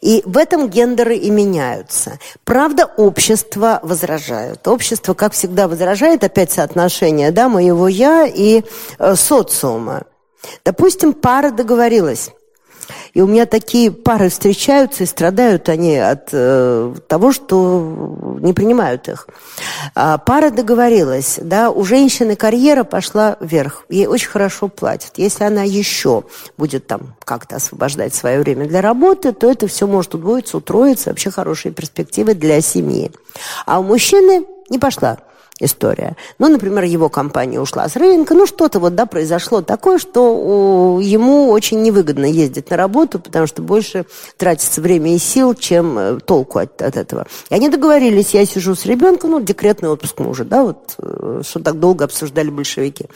И в этом гендеры и меняются. Правда, общество возражает. Общество, как всегда, возражает опять соотношение да, моего «я» и э, социума. Допустим, пара договорилась и у меня такие пары встречаются, и страдают они от э, того, что не принимают их. А пара договорилась, да, у женщины карьера пошла вверх, ей очень хорошо платят. Если она еще будет там как-то освобождать свое время для работы, то это все может удвоиться, утроиться, вообще хорошие перспективы для семьи. А у мужчины не пошла история. Ну, например, его компания ушла с рынка, ну, что-то вот, да, произошло такое, что ему очень невыгодно ездить на работу, потому что больше тратится время и сил, чем э, толку от, от этого. И они договорились, я сижу с ребенком, ну, декретный отпуск мужа, да, вот, э, что так долго обсуждали большевики.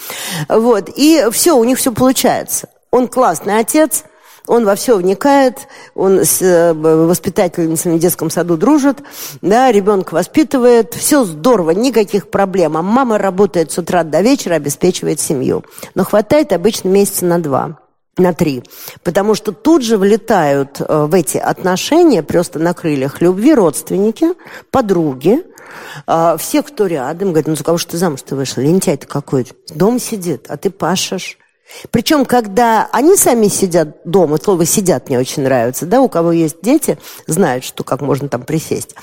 Вот, и все, у них все получается. Он классный отец – он во все вникает, он с э, воспитательницами в детском саду дружит, да, ребенка воспитывает, все здорово, никаких проблем. А мама работает с утра до вечера, обеспечивает семью. Но хватает обычно месяца на два на три. Потому что тут же влетают э, в эти отношения просто на крыльях любви родственники, подруги, э, все, кто рядом, говорят, ну за кого же ты замуж ты вышла? Лентяй-то какой-то. Дом сидит, а ты пашешь. Причем, когда они сами сидят дома, слово «сидят» мне очень нравится, да, у кого есть дети, знают, что как можно там присесть,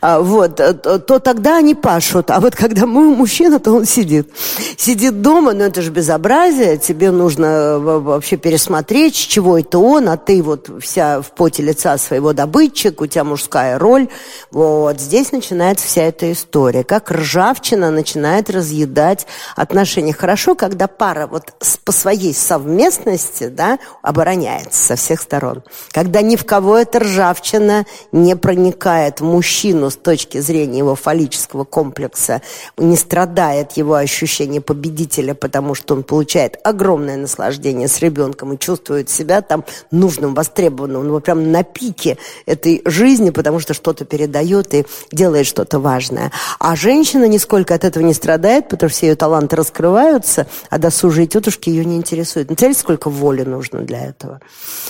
а, вот, э, то тогда они пашут, а вот когда мужчина, то он сидит. Сидит дома, но это же безобразие, тебе нужно э, вообще пересмотреть, с чего это он, а ты вот вся в поте лица своего добытчик, у тебя мужская роль, вот, здесь начинается вся эта история, как ржавчина начинает разъедать отношения. Хорошо, когда пара вот своей совместности да, обороняется со всех сторон. Когда ни в кого эта ржавчина не проникает в мужчину с точки зрения его фаллического комплекса, не страдает его ощущение победителя, потому что он получает огромное наслаждение с ребенком и чувствует себя там нужным, востребованным, ну, прям на пике этой жизни, потому что что-то передает и делает что-то важное. А женщина нисколько от этого не страдает, потому что все ее таланты раскрываются, а досужие тетушки ее не интересуют. Знаете, сколько воли нужно для этого?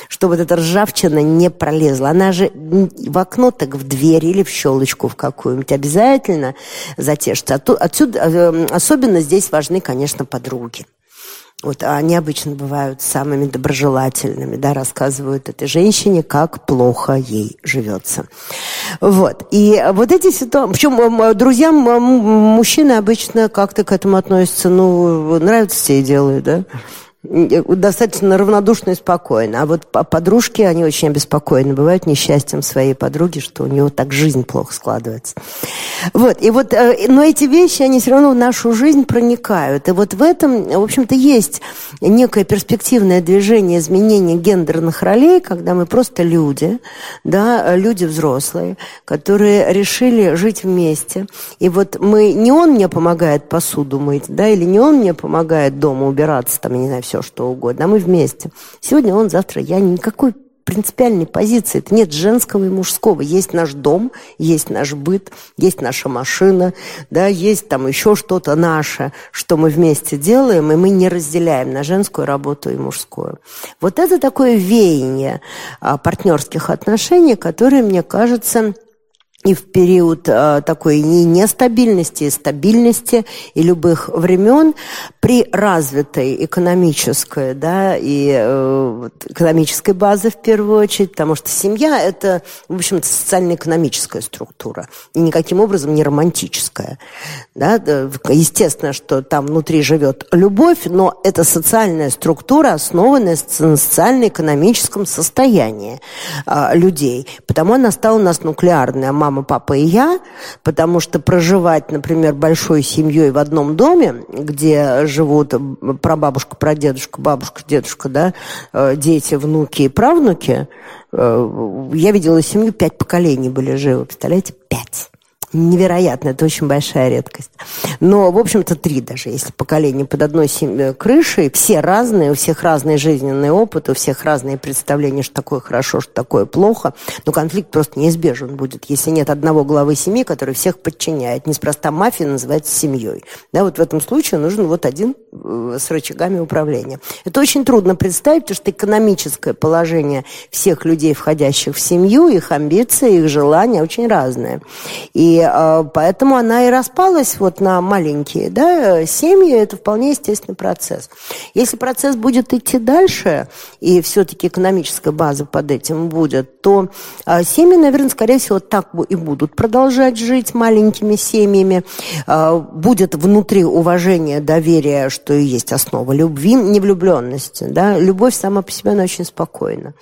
Чтобы вот эта ржавчина не пролезла. Она же в окно, так в дверь или в щелочку в какую-нибудь обязательно затешится. Отсюда, э, особенно здесь важны, конечно, подруги. Вот, а они обычно бывают самыми доброжелательными, да, рассказывают этой женщине, как плохо ей живется. Вот. И вот эти ситуации... Причем друзьям мужчины обычно как-то к этому относятся, ну, нравится все и делают, да? Достаточно равнодушно и спокойно. А вот подружки, они очень обеспокоены. Бывают несчастьем своей подруги, что у него так жизнь плохо складывается. Вот, и вот, э, но эти вещи, они все равно в нашу жизнь проникают. И вот в этом, в общем-то, есть некое перспективное движение изменения гендерных ролей, когда мы просто люди, да, люди взрослые, которые решили жить вместе. И вот мы, не он мне помогает посуду мыть, да, или не он мне помогает дома убираться, там, я не знаю, все что угодно, а мы вместе. Сегодня он, завтра я, никакой принципиальной позиции. Это нет женского и мужского. Есть наш дом, есть наш быт, есть наша машина, да, есть там еще что-то наше, что мы вместе делаем, и мы не разделяем на женскую работу и мужскую. Вот это такое веяние а, партнерских отношений, которое, мне кажется, и в период э, такой нестабильности и стабильности и любых времен при развитой экономической, да, и э, экономической базе в первую очередь, потому что семья – это, в общем-то, социально-экономическая структура, и никаким образом не романтическая. Да? Естественно, что там внутри живет любовь, но это социальная структура, основанная на социально-экономическом состоянии э, людей. Потому она стала у нас нуклеарная мама, папа и я, потому что проживать, например, большой семьей в одном доме, где живут прабабушка, прадедушка, бабушка, дедушка, да, э, дети, внуки и правнуки, э, я видела семью, пять поколений были живы, представляете, пять невероятно, это очень большая редкость. Но, в общем-то, три даже, если поколения под одной семьей, крышей, все разные, у всех разный жизненный опыт, у всех разные представления, что такое хорошо, что такое плохо, но конфликт просто неизбежен будет, если нет одного главы семьи, который всех подчиняет. Неспроста мафия называется семьей. Да, вот в этом случае нужен вот один э, с рычагами управления. Это очень трудно представить, потому что экономическое положение всех людей, входящих в семью, их амбиции, их желания очень разные. И э, поэтому она и распалась вот на маленькие да, семьи. Это вполне естественный процесс. Если процесс будет идти дальше, и все-таки экономическая база под этим будет, то э, семьи, наверное, скорее всего, так и будут продолжать жить маленькими семьями. Э, будет внутри уважение, доверие, что и есть основа любви, не влюбленности. Да? Любовь сама по себе, она очень спокойна.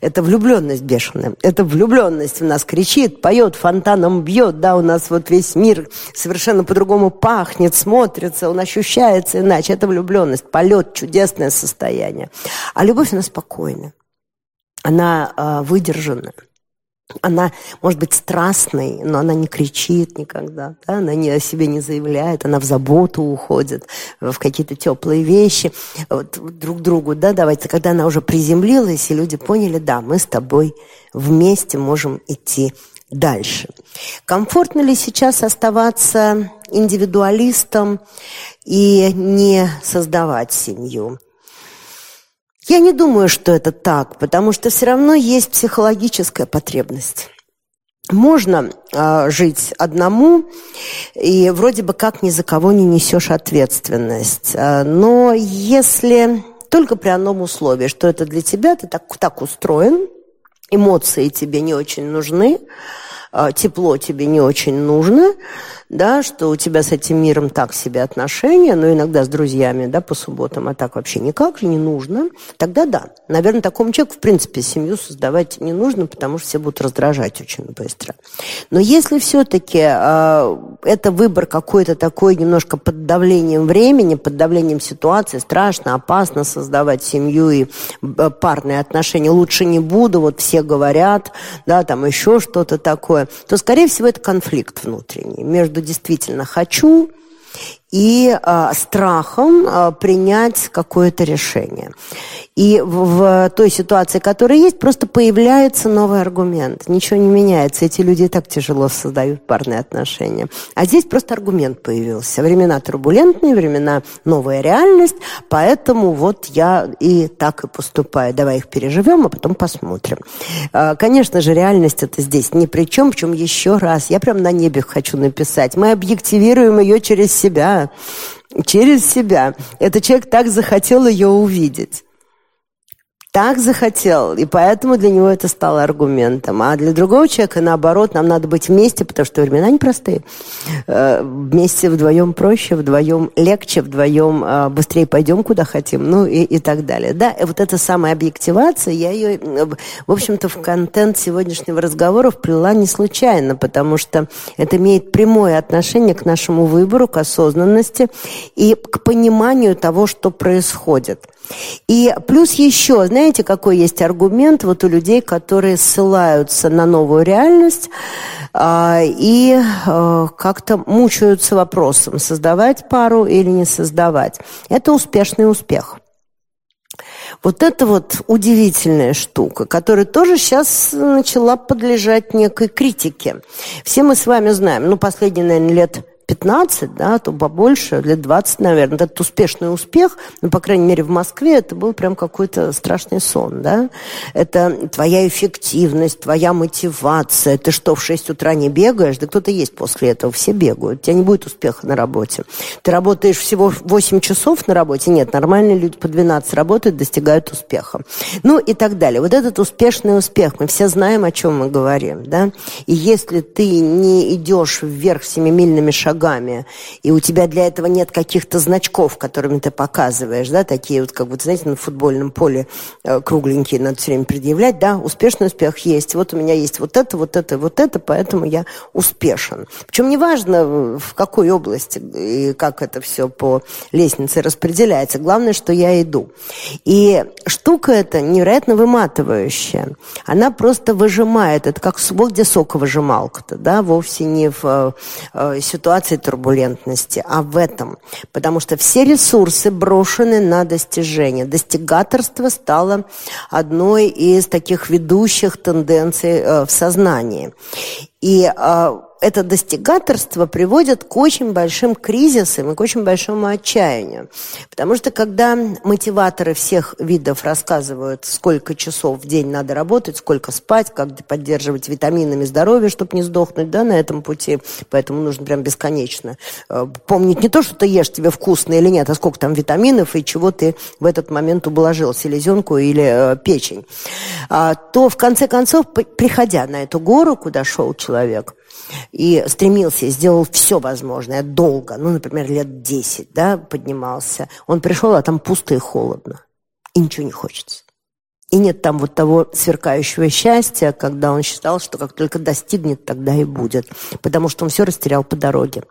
Это влюбленность бешеная. Это влюбленность в нас кричит, поет, фонтаном бьет, да, у нас вот весь мир совершенно по-другому пахнет, смотрится, он ощущается иначе. Это влюбленность, полет, чудесное состояние. А любовь, она спокойна, она э, выдержана. Она может быть страстной, но она не кричит никогда, да? она не о себе не заявляет, она в заботу уходит, в какие-то теплые вещи вот, друг другу, да, давайте, когда она уже приземлилась, и люди поняли, да, мы с тобой вместе можем идти дальше. Комфортно ли сейчас оставаться индивидуалистом и не создавать семью? Я не думаю, что это так, потому что все равно есть психологическая потребность. Можно э, жить одному, и вроде бы как ни за кого не несешь ответственность. А, но если только при одном условии, что это для тебя, ты так, так устроен, эмоции тебе не очень нужны, тепло тебе не очень нужно, да, что у тебя с этим миром так себе отношения, но иногда с друзьями, да, по субботам, а так вообще никак не нужно, тогда да. Наверное, такому человеку, в принципе, семью создавать не нужно, потому что все будут раздражать очень быстро. Но если все-таки э, это выбор какой-то такой немножко под давлением времени, под давлением ситуации, страшно, опасно создавать семью и э, парные отношения, лучше не буду, вот все говорят, да, там еще что-то такое, то, скорее всего, это конфликт внутренний между действительно хочу и э, страхом э, принять какое-то решение. И в, в той ситуации, которая есть, просто появляется новый аргумент. Ничего не меняется. Эти люди так тяжело создают парные отношения. А здесь просто аргумент появился. Времена турбулентные, времена новая реальность, поэтому вот я и так и поступаю. Давай их переживем, а потом посмотрим. Э, конечно же, реальность это здесь ни при чем. Причем еще раз, я прям на небе хочу написать. Мы объективируем ее через себя через себя. Этот человек так захотел ее увидеть так захотел, и поэтому для него это стало аргументом. А для другого человека, наоборот, нам надо быть вместе, потому что времена непростые. Э, вместе вдвоем проще, вдвоем легче, вдвоем э, быстрее пойдем куда хотим, ну и, и так далее. Да, и вот эта самая объективация, я ее, в общем-то, в контент сегодняшнего разговора вплела не случайно, потому что это имеет прямое отношение к нашему выбору, к осознанности и к пониманию того, что происходит. И плюс еще, знаете, какой есть аргумент вот у людей, которые ссылаются на новую реальность э, и э, как-то мучаются вопросом, создавать пару или не создавать. Это успешный успех. Вот это вот удивительная штука, которая тоже сейчас начала подлежать некой критике. Все мы с вами знаем, ну, последние, наверное, лет 15, да, то побольше, лет 20, наверное. Этот успешный успех, ну, по крайней мере, в Москве, это был прям какой-то страшный сон, да. Это твоя эффективность, твоя мотивация. Ты что, в 6 утра не бегаешь? Да кто-то есть после этого, все бегают. У тебя не будет успеха на работе. Ты работаешь всего 8 часов на работе? Нет, нормальные люди по 12 работают, достигают успеха. Ну и так далее. Вот этот успешный успех, мы все знаем, о чем мы говорим, да. И если ты не идешь вверх семимильными шагами, шагами, и у тебя для этого нет каких-то значков, которыми ты показываешь, да, такие вот, как вот, знаете, на футбольном поле э, кругленькие надо все время предъявлять, да, успешный успех есть, вот у меня есть вот это, вот это, вот это, поэтому я успешен. Причем неважно, в какой области и как это все по лестнице распределяется, главное, что я иду. И штука эта невероятно выматывающая. Она просто выжимает, это как вот где соковыжималка-то, да, вовсе не в э, э ситуации ситуации турбулентности, а в этом. Потому что все ресурсы брошены на достижение. Достигаторство стало одной из таких ведущих тенденций э, в сознании. И э, это достигаторство приводит к очень большим кризисам и к очень большому отчаянию. Потому что когда мотиваторы всех видов рассказывают, сколько часов в день надо работать, сколько спать, как поддерживать витаминами здоровье, чтобы не сдохнуть да, на этом пути, поэтому нужно прям бесконечно э, помнить не то, что ты ешь, тебе вкусно или нет, а сколько там витаминов и чего ты в этот момент ублажил, селезенку или э, печень, а, то в конце концов, приходя на эту гору, куда шел человек, и стремился, сделал все возможное долго, ну, например, лет 10, да, поднимался. Он пришел, а там пусто и холодно, и ничего не хочется. И нет там вот того сверкающего счастья, когда он считал, что как только достигнет, тогда и будет. Потому что он все растерял по дороге.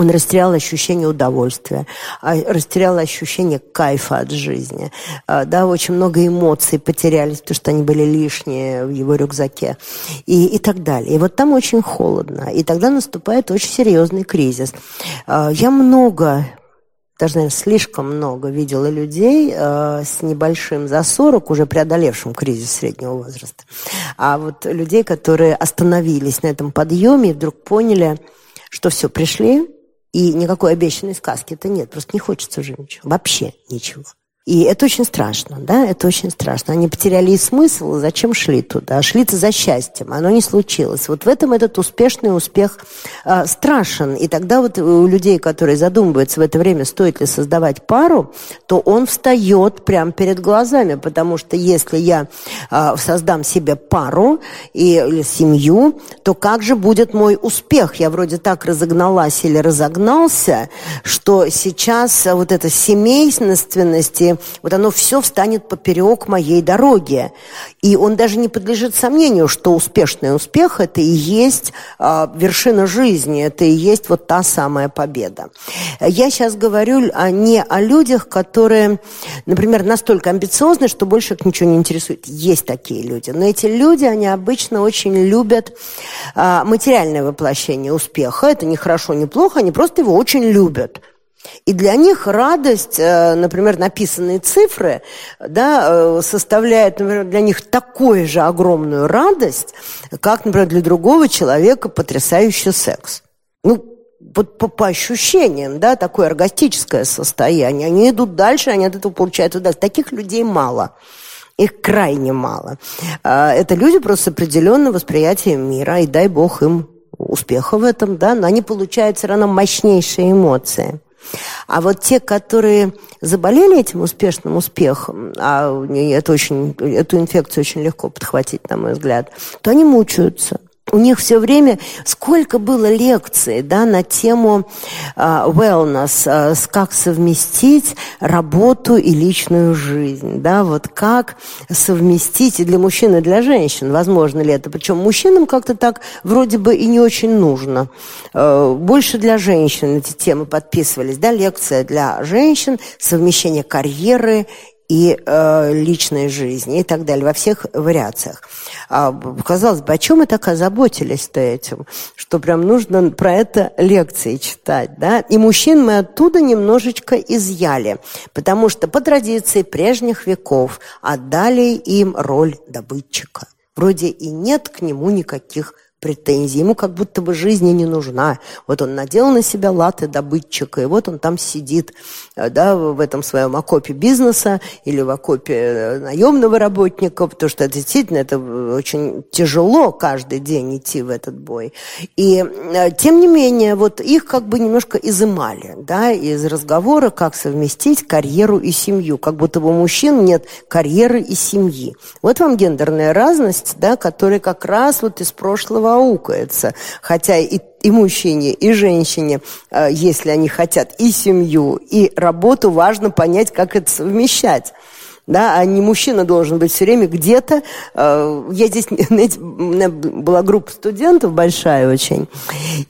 Он растерял ощущение удовольствия, а, растерял ощущение кайфа от жизни. А, да, очень много эмоций потерялись, потому что они были лишние в его рюкзаке. И, и так далее. И вот там очень холодно. И тогда наступает очень серьезный кризис. А, я много даже, наверное, слишком много видела людей э, с небольшим за 40, уже преодолевшим кризис среднего возраста. А вот людей, которые остановились на этом подъеме и вдруг поняли, что все, пришли, и никакой обещанной сказки это нет. Просто не хочется уже ничего. Вообще ничего. И это очень страшно, да, это очень страшно. Они потеряли и смысл, и зачем шли туда? Шли-то за счастьем, оно не случилось. Вот в этом этот успешный успех э, страшен. И тогда вот у людей, которые задумываются в это время, стоит ли создавать пару, то он встает прямо перед глазами, потому что если я э, создам себе пару и, или семью, то как же будет мой успех? Я вроде так разогналась или разогнался, что сейчас вот эта семейственность вот оно все встанет поперек моей дороги. И он даже не подлежит сомнению, что успешный успех – это и есть э, вершина жизни, это и есть вот та самая победа. Я сейчас говорю а не о людях, которые, например, настолько амбициозны, что больше их ничего не интересует. Есть такие люди. Но эти люди, они обычно очень любят э, материальное воплощение успеха. Это не хорошо, не плохо, они просто его очень любят. И для них радость, э, например, написанные цифры, да, э, составляет, например, для них такую же огромную радость, как, например, для другого человека потрясающий секс. Ну, вот по, по ощущениям, да, такое оргастическое состояние. Они идут дальше, они от этого получают удовольствие. Таких людей мало. Их крайне мало. А, это люди просто с определенным восприятием мира, и дай бог им успеха в этом, да, но они получают все равно мощнейшие эмоции. А вот те, которые заболели этим успешным успехом, а это очень, эту инфекцию очень легко подхватить, на мой взгляд, то они мучаются у них все время сколько было лекций да, на тему uh, wellness, uh, как совместить работу и личную жизнь, да, вот как совместить и для мужчин, и для женщин, возможно ли это, причем мужчинам как-то так вроде бы и не очень нужно, uh, больше для женщин эти темы подписывались, да, лекция для женщин, совмещение карьеры и э, личной жизни и так далее, во всех вариациях. А, казалось бы, о чем мы так озаботились-то этим, что прям нужно про это лекции читать, да? И мужчин мы оттуда немножечко изъяли, потому что по традиции прежних веков отдали им роль добытчика. Вроде и нет к нему никаких претензий. Ему как будто бы жизни не нужна. Вот он надел на себя латы добытчика, и вот он там сидит э, да, в этом своем окопе бизнеса или в окопе э, наемного работника, потому что действительно это очень тяжело каждый день идти в этот бой. И э, тем не менее, вот их как бы немножко изымали да, из разговора, как совместить карьеру и семью. Как будто бы у мужчин нет карьеры и семьи. Вот вам гендерная разность, да, которая как раз вот из прошлого аукается. Хотя и, и мужчине, и женщине, э, если они хотят и семью, и работу, важно понять, как это совмещать да, а не мужчина должен быть все время где-то. Э, я здесь, знаете, была группа студентов большая очень,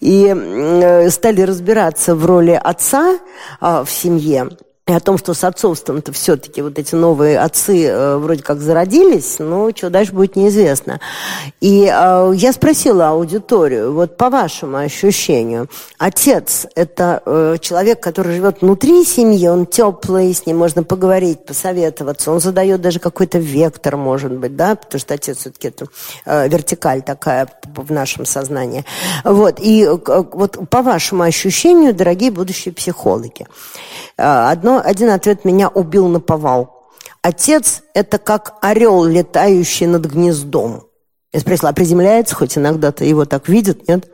и э, стали разбираться в роли отца в семье и о том, что с отцовством-то все-таки вот эти новые отцы э, вроде как зародились, но что дальше будет неизвестно. И э, я спросила аудиторию, вот по вашему ощущению, отец – это э, человек, который живет внутри семьи, он теплый, с ним можно поговорить, посоветоваться, он задает даже какой-то вектор, может быть, да, потому что отец все-таки это э, вертикаль такая в нашем сознании. Вот, и э, вот по вашему ощущению, дорогие будущие психологи, э, одно один ответ меня убил на повал. Отец – это как орел, летающий над гнездом. Я спросила, а приземляется хоть иногда-то его так видят, нет?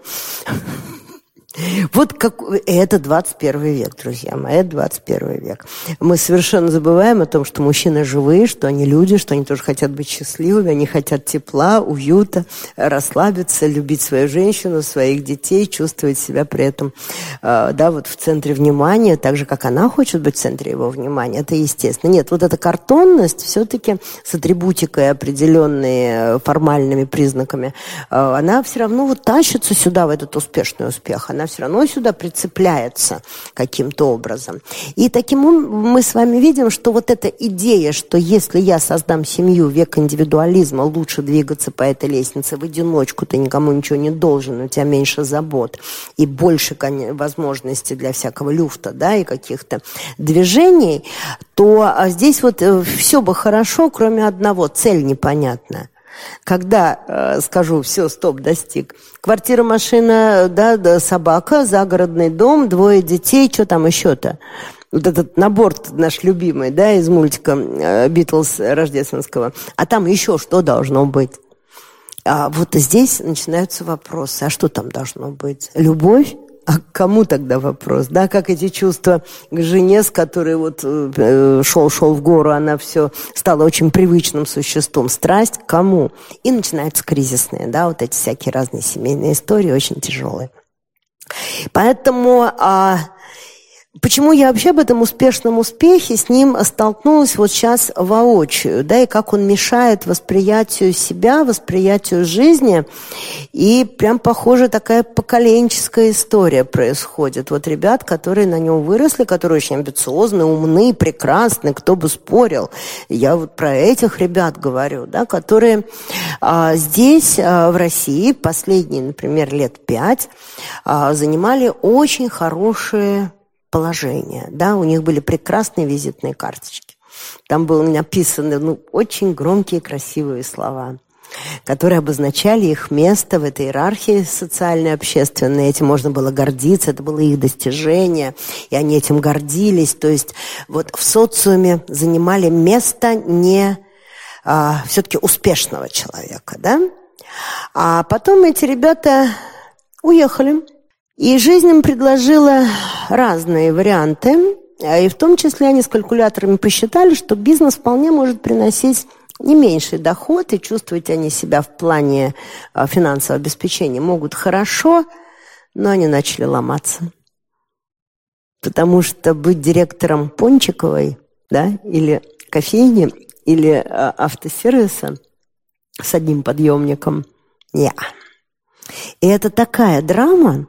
Вот как... Это 21 век, друзья мои, это 21 век. Мы совершенно забываем о том, что мужчины живые, что они люди, что они тоже хотят быть счастливыми, они хотят тепла, уюта, расслабиться, любить свою женщину, своих детей, чувствовать себя при этом, э, да, вот в центре внимания, так же, как она хочет быть в центре его внимания. Это естественно. Нет, вот эта картонность все-таки с атрибутикой определенными формальными признаками, э, она все равно вот тащится сюда, в этот успешный успех. Она все равно сюда прицепляется каким-то образом. И таким мы с вами видим, что вот эта идея, что если я создам семью, век индивидуализма, лучше двигаться по этой лестнице в одиночку, ты никому ничего не должен, у тебя меньше забот и больше возможностей для всякого люфта, да, и каких-то движений, то а здесь вот э, все бы хорошо, кроме одного, цель непонятная. Когда э, скажу, все, стоп, достиг. Квартира, машина, да, да, собака, загородный дом, двое детей, что там еще-то? Вот этот набор наш любимый, да, из мультика «Битлз» рождественского. А там еще что должно быть? А вот здесь начинаются вопросы. А что там должно быть? Любовь? А кому тогда вопрос? Да, как эти чувства к жене, с которой вот шел-шел э, в гору, она все стала очень привычным существом. Страсть кому? И начинаются кризисные, да, вот эти всякие разные семейные истории, очень тяжелые. Поэтому а, Почему я вообще об этом успешном успехе с ним столкнулась вот сейчас воочию, да, и как он мешает восприятию себя, восприятию жизни, и прям, похоже, такая поколенческая история происходит. Вот ребят, которые на нем выросли, которые очень амбициозны, умны, прекрасны, кто бы спорил. Я вот про этих ребят говорю, да, которые а, здесь, а, в России, последние, например, лет пять, а, занимали очень хорошие положение. Да, у них были прекрасные визитные карточки. Там были написаны ну, очень громкие, красивые слова которые обозначали их место в этой иерархии социальной, общественной. Этим можно было гордиться, это было их достижение, и они этим гордились. То есть вот в социуме занимали место не а, все-таки успешного человека, да? А потом эти ребята уехали и жизнь им предложила разные варианты, а и в том числе они с калькуляторами посчитали, что бизнес вполне может приносить не меньший доход, и чувствовать они себя в плане а, финансового обеспечения могут хорошо, но они начали ломаться. Потому что быть директором Пончиковой, да, или кофейни, или а, автосервиса с одним подъемником, не. И это такая драма,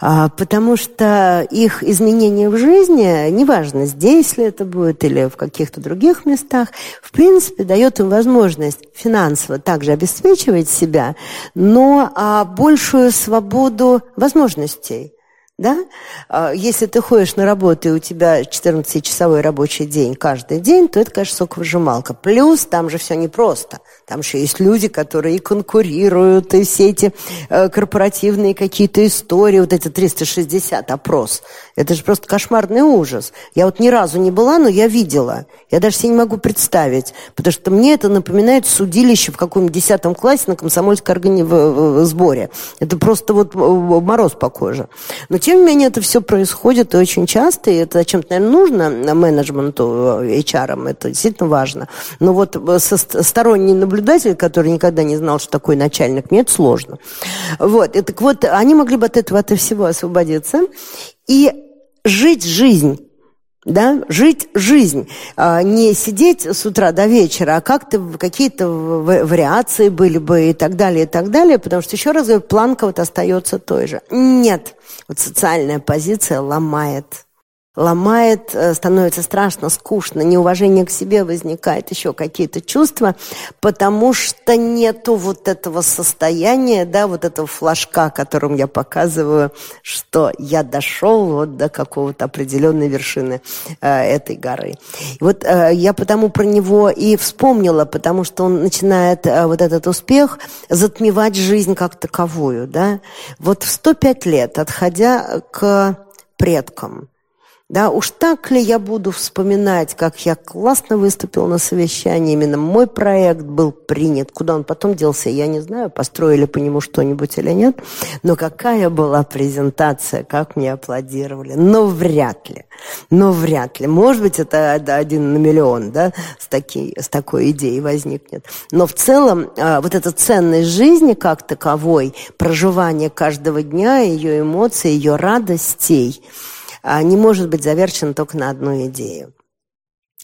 потому что их изменения в жизни, неважно, здесь ли это будет или в каких-то других местах, в принципе, дает им возможность финансово также обеспечивать себя, но а, большую свободу возможностей. Да? А, если ты ходишь на работу, и у тебя 14-часовой рабочий день каждый день, то это, конечно, соковыжималка. Плюс там же все непросто. Там же есть люди, которые и конкурируют, и все эти э, корпоративные какие-то истории, вот эти 360 опрос. Это же просто кошмарный ужас. Я вот ни разу не была, но я видела. Я даже себе не могу представить, потому что мне это напоминает судилище в каком-нибудь десятом классе на комсомольской органи... в, в сборе. Это просто вот мороз по коже. Но тем не менее, это все происходит очень часто, и это чем-то, наверное, нужно менеджменту, HR, это действительно важно. Но вот э, со сторонний наблюдатель, который никогда не знал, что такое начальник, мне это сложно. Вот, и так вот, они могли бы от этого, от всего освободиться и жить жизнь да, жить жизнь, а не сидеть с утра до вечера, а как-то какие-то вариации были бы и так далее, и так далее, потому что, еще раз говорю, планка вот остается той же. Нет, вот социальная позиция ломает ломает, э, становится страшно, скучно, неуважение к себе возникает, еще какие-то чувства, потому что нету вот этого состояния, да, вот этого флажка, которым я показываю, что я дошел вот до какого-то определенной вершины э, этой горы. И вот э, я потому про него и вспомнила, потому что он начинает э, вот этот успех затмевать жизнь как таковую, да. Вот в 105 лет, отходя к предкам, да, уж так ли я буду вспоминать, как я классно выступил на совещании, именно мой проект был принят. Куда он потом делся, я не знаю, построили по нему что-нибудь или нет. Но какая была презентация, как мне аплодировали. Но вряд ли. Но вряд ли. Может быть, это один на миллион, да, с, таки, с такой идеей возникнет. Но в целом а, вот эта ценность жизни как таковой, проживание каждого дня, ее эмоций, ее радостей – не может быть завершен только на одну идею.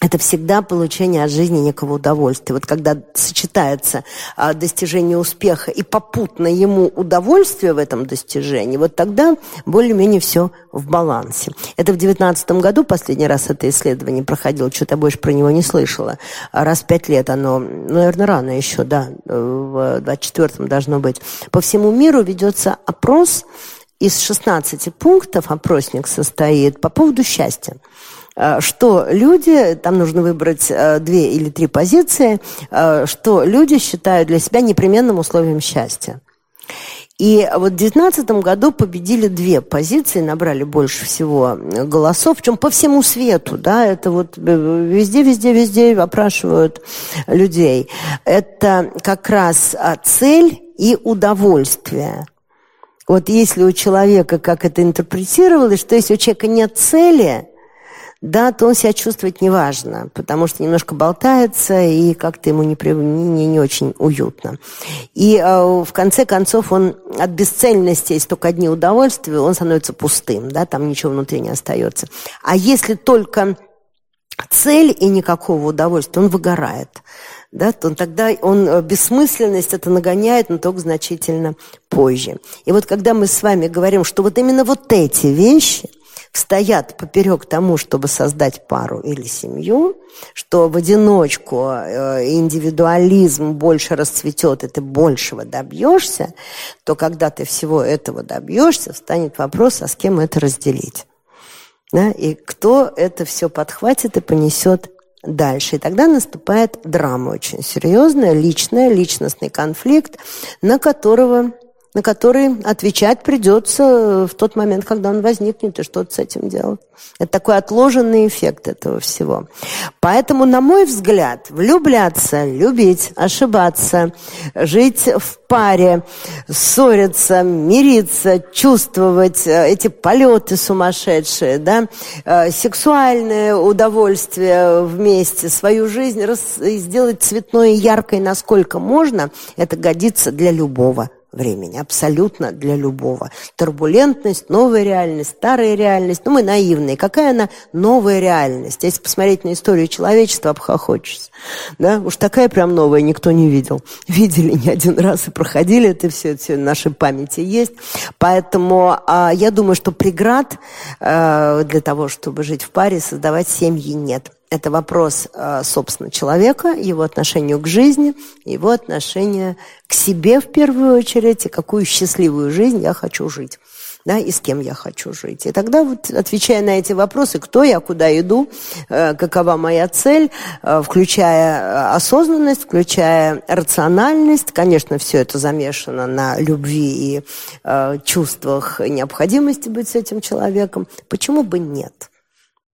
Это всегда получение от жизни некого удовольствия. Вот когда сочетается а, достижение успеха и попутно ему удовольствие в этом достижении, вот тогда более-менее все в балансе. Это в девятнадцатом году последний раз это исследование проходило, что-то больше про него не слышала. Раз в пять лет оно, ну, наверное, рано еще, да, в двадцать четвертом должно быть. По всему миру ведется опрос из 16 пунктов опросник состоит по поводу счастья э, что люди, там нужно выбрать э, две или три позиции, э, что люди считают для себя непременным условием счастья. И вот в 2019 году победили две позиции, набрали больше всего голосов, причем по всему свету, да, это вот везде, везде, везде опрашивают людей. Это как раз а, цель и удовольствие. Вот если у человека, как это интерпретировалось, что если у человека нет цели, да, то он себя чувствует неважно, потому что немножко болтается и как-то ему не, не, не очень уютно. И э, в конце концов он от бесцельности, есть только одни удовольствия, он становится пустым, да, там ничего внутри не остается. А если только цель и никакого удовольствия, он выгорает. Да, то тогда он э, бессмысленность это нагоняет, но только значительно позже. И вот когда мы с вами говорим, что вот именно вот эти вещи – стоят поперек тому, чтобы создать пару или семью, что в одиночку э, индивидуализм больше расцветет, и ты большего добьешься, то когда ты всего этого добьешься, встанет вопрос, а с кем это разделить. Да? И кто это все подхватит и понесет дальше. И тогда наступает драма очень серьезная, личная, личностный конфликт, на которого на который отвечать придется в тот момент, когда он возникнет, и что-то с этим делать. Это такой отложенный эффект этого всего. Поэтому, на мой взгляд, влюбляться, любить, ошибаться, жить в паре, ссориться, мириться, чувствовать э, эти полеты сумасшедшие, да, э, сексуальное удовольствие вместе, свою жизнь сделать цветной и яркой, насколько можно, это годится для любого времени, абсолютно для любого. Турбулентность, новая реальность, старая реальность. Ну, мы наивные. Какая она новая реальность? Если посмотреть на историю человечества, обхохочется. Да? Уж такая прям новая никто не видел. Видели не один раз и проходили это все, это все в нашей памяти есть. Поэтому а, я думаю, что преград а, для того, чтобы жить в паре, создавать семьи нет. Это вопрос, э, собственно, человека, его отношению к жизни, его отношение к себе в первую очередь, и какую счастливую жизнь я хочу жить да, и с кем я хочу жить. И тогда вот, отвечая на эти вопросы, кто я, куда иду, э, какова моя цель, э, включая осознанность, включая рациональность, конечно, все это замешано на любви и чувствах необходимости быть с этим человеком, почему бы нет?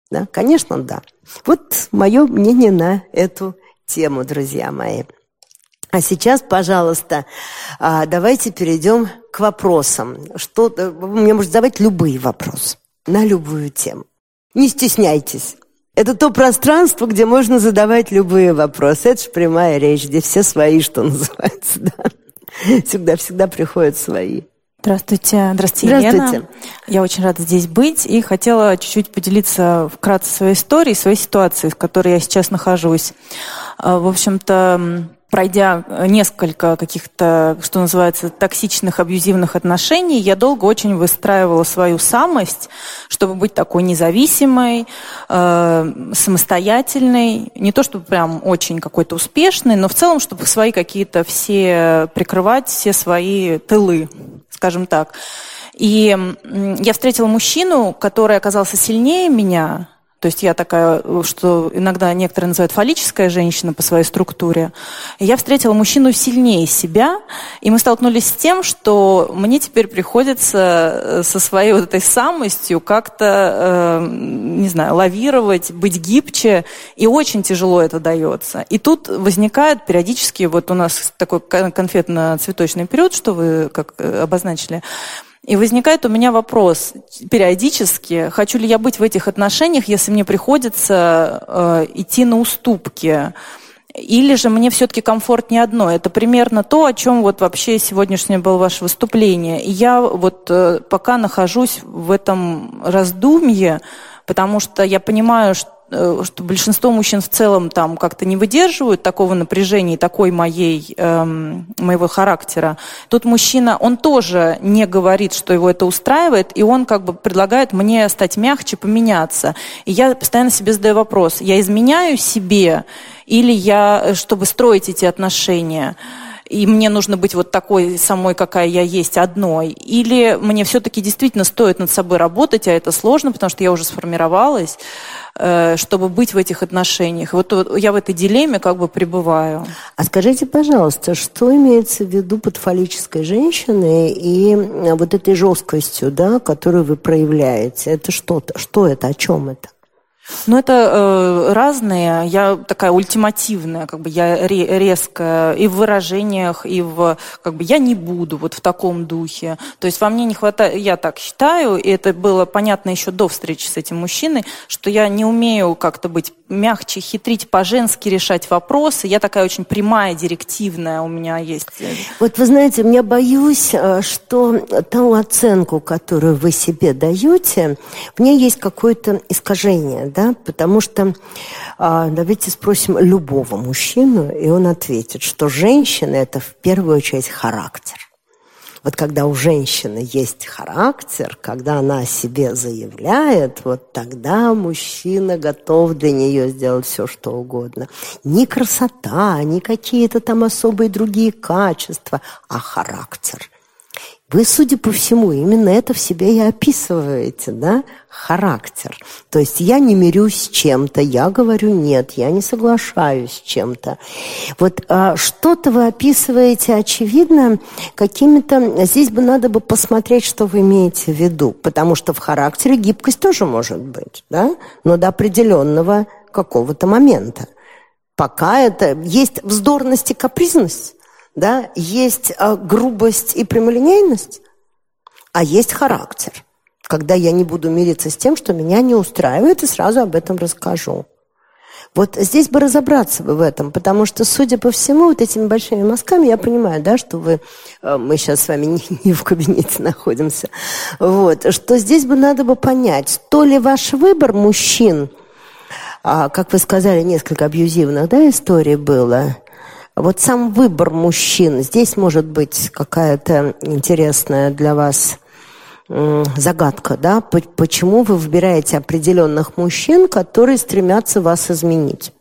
Да, конечно, да. Вот мое мнение на эту тему, друзья мои. А сейчас, пожалуйста, а, давайте перейдем к вопросам. Что, э, мне можете задавать любые вопросы на любую тему. Не стесняйтесь. Это то пространство, где можно задавать любые вопросы. Это же прямая речь, где все свои, что называется. Да? Всегда, всегда приходят свои. Здравствуйте. Здравствуйте, Здравствуйте, Елена. Я очень рада здесь быть и хотела чуть-чуть поделиться вкратце своей историей, своей ситуацией, в которой я сейчас нахожусь. А, в общем-то, пройдя несколько каких-то, что называется, токсичных, абьюзивных отношений, я долго очень выстраивала свою самость, чтобы быть такой независимой, э, самостоятельной, не то чтобы прям очень какой-то успешной, но в целом, чтобы свои какие-то все прикрывать, все свои тылы, скажем так. И я встретила мужчину, который оказался сильнее меня, то есть я такая, что иногда некоторые называют фаллическая женщина по своей структуре. я встретила мужчину сильнее себя, и мы столкнулись с тем, что мне теперь приходится э, со своей вот этой самостью как-то, э, не знаю, лавировать, быть гибче, и очень тяжело это дается. И тут возникает периодически, вот у нас такой конфетно-цветочный период, что вы как э, обозначили, и возникает у меня вопрос периодически, хочу ли я быть в этих отношениях, если мне приходится э, идти на уступки. Или же мне все-таки комфортнее одно. Это примерно то, о чем вот вообще сегодняшнее было ваше выступление. И я вот э, пока нахожусь в этом раздумье, потому что я понимаю, что что большинство мужчин в целом там как-то не выдерживают такого напряжения, такой моей, эм, моего характера. Тут мужчина, он тоже не говорит, что его это устраивает, и он как бы предлагает мне стать мягче, поменяться. И я постоянно себе задаю вопрос, я изменяю себе или я, э, чтобы строить эти отношения? И мне нужно быть вот такой самой, какая я есть, одной, или мне все-таки действительно стоит над собой работать, а это сложно, потому что я уже сформировалась, э, чтобы быть в этих отношениях. Вот, я в этой дилемме как бы пребываю. А скажите, пожалуйста, что имеется в виду под фаллической женщиной и вот этой жесткостью, да, которую вы проявляете? Это что-то? Что это? О чем это? Ну, это э, разные. Я такая ультимативная, как бы я ре- резкая и в выражениях, и в как бы я не буду вот в таком духе. То есть во мне не хватает, я так считаю, и это было понятно еще до встречи с этим мужчиной, что я не умею как-то быть мягче, хитрить по-женски, решать вопросы. Я такая очень прямая, директивная у меня есть. Вот вы знаете, я боюсь, э, что ту оценку, которую вы себе даете, в ней есть какое-то искажение, да, потому что а, давайте спросим любого мужчину, и он ответит, что женщина – это в первую очередь характер. Вот когда у женщины есть характер, когда она о себе заявляет, вот тогда мужчина готов для нее сделать все, что угодно. Не красота, не какие-то там особые другие качества, а характер – вы, судя по всему, именно это в себе и описываете, да, характер. То есть я не мирюсь с чем-то, я говорю нет, я не соглашаюсь с чем-то. Вот а, что-то вы описываете, очевидно, какими-то... Здесь бы надо бы посмотреть, что вы имеете в виду, потому что в характере гибкость тоже может быть, да, но до определенного какого-то момента. Пока это есть вздорность и капризность, да, есть а, грубость и прямолинейность, а есть характер. Когда я не буду мириться с тем, что меня не устраивает, и сразу об этом расскажу. Вот здесь бы разобраться бы в этом, потому что, судя по всему, вот этими большими мазками, я понимаю, да, что вы, э, мы сейчас с вами не, не в кабинете находимся, вот, что здесь бы надо бы понять, то ли ваш выбор мужчин, а, как вы сказали, несколько абьюзивных, да, историй было, вот сам выбор мужчин, здесь может быть какая-то интересная для вас загадка, да, почему вы выбираете определенных мужчин, которые стремятся вас изменить.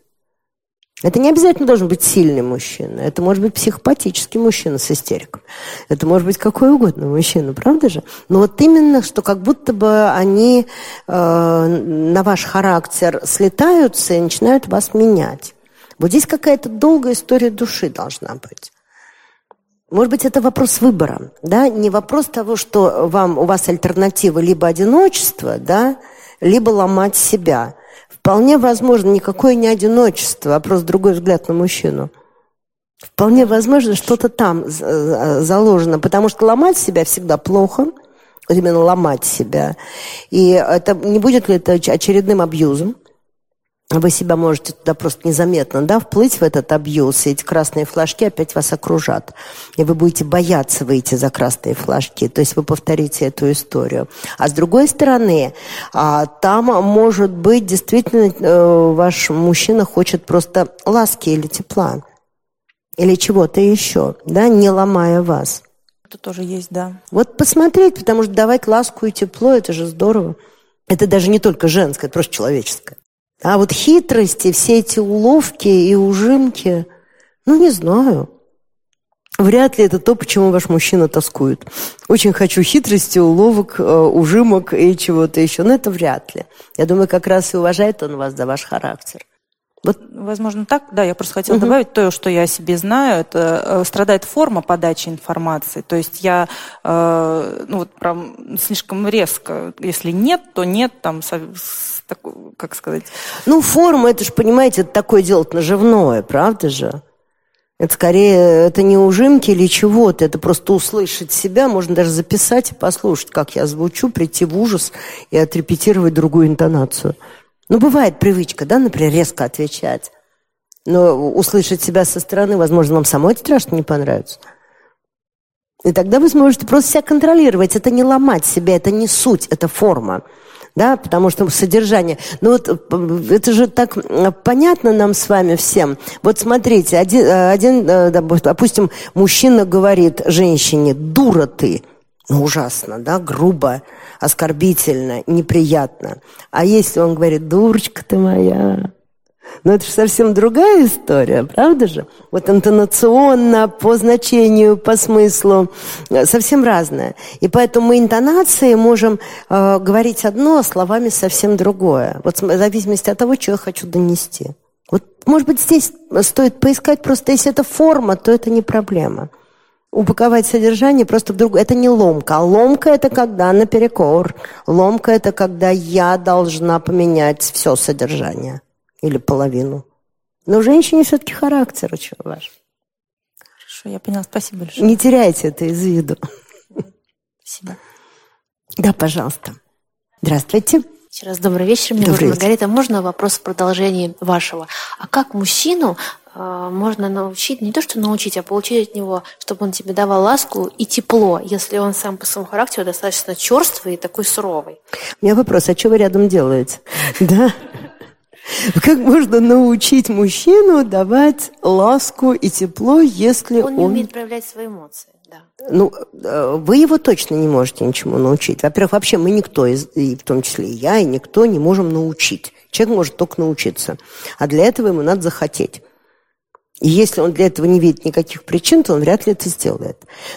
Это не обязательно должен быть сильный мужчина. Это может быть психопатический мужчина с истериком. Это может быть какой угодно мужчина, правда же? Но вот именно, что как будто бы они э, на ваш характер слетаются и начинают вас менять. Вот здесь какая-то долгая история души должна быть. Может быть, это вопрос выбора, да, не вопрос того, что вам, у вас альтернатива либо одиночество, да, либо ломать себя. Вполне возможно, никакое не одиночество, просто другой взгляд на мужчину. Вполне возможно, что-то там заложено, потому что ломать себя всегда плохо, именно ломать себя. И это не будет ли это очередным абьюзом? Вы себя можете туда просто незаметно да, вплыть в этот абьюз, и эти красные флажки опять вас окружат. И вы будете бояться выйти за красные флажки. То есть вы повторите эту историю. А с другой стороны, а, там может быть действительно э, ваш мужчина хочет просто ласки или тепла. Или чего-то еще, да, не ломая вас. Это тоже есть, да. Вот посмотреть, потому что давать ласку и тепло, это же здорово. Это даже не только женское, это просто человеческое. А вот хитрости, все эти уловки и ужимки, ну, не знаю. Вряд ли это то, почему ваш мужчина тоскует. Очень хочу хитрости, уловок, э, ужимок и чего-то еще. Но это вряд ли. Я думаю, как раз и уважает он вас за ваш характер. Вот. Возможно, так. Да, я просто хотела угу. добавить то, что я о себе знаю. Это э, страдает форма подачи информации. То есть я, э, ну вот прям слишком резко. Если нет, то нет, там, с, как сказать. Ну, форма, это же, понимаете, это такое дело наживное, правда же? Это скорее, это не ужимки или чего-то, это просто услышать себя, можно даже записать и послушать, как я звучу, прийти в ужас и отрепетировать другую интонацию. Ну, бывает привычка, да, например, резко отвечать. Но услышать себя со стороны, возможно, вам самой это страшно не понравится. И тогда вы сможете просто себя контролировать. Это не ломать себя, это не суть, это форма. Да, потому что содержание... Ну вот это же так понятно нам с вами всем. Вот смотрите, один, один допустим, мужчина говорит женщине, дура ты. Ну, ужасно, да, грубо оскорбительно, неприятно. А если он говорит, дурочка ты моя, Но это же совсем другая история, правда же? Вот интонационно, по значению, по смыслу, э, совсем разное. И поэтому мы интонации можем э, говорить одно, а словами совсем другое. Вот в зависимости от того, что я хочу донести. Вот, может быть, здесь стоит поискать просто, если это форма, то это не проблема. Упаковать содержание просто в другое. Это не ломка. А ломка это когда наперекор. Ломка это когда я должна поменять все содержание или половину. Но у женщине все-таки характер очень важен. Хорошо, я поняла. Спасибо большое. Не теряйте это из виду. Спасибо. Да, пожалуйста. Здравствуйте. Еще раз добрый вечер. Меня зовут Маргарита. Можно вопрос в продолжении вашего? А как мужчину можно научить, не то что научить, а получить от него, чтобы он тебе давал ласку и тепло, если он сам по своему характеру достаточно черствый и такой суровый? У меня вопрос, а что вы рядом делаете? Да? Как можно научить мужчину давать ласку и тепло, если он... Он не умеет проявлять свои эмоции, да. Ну, э, вы его точно не можете ничему научить. Во-первых, вообще мы никто, и в том числе и я, и никто не можем научить. Человек может только научиться. А для этого ему надо захотеть. И если он для этого не видит никаких причин, то он вряд ли это сделает.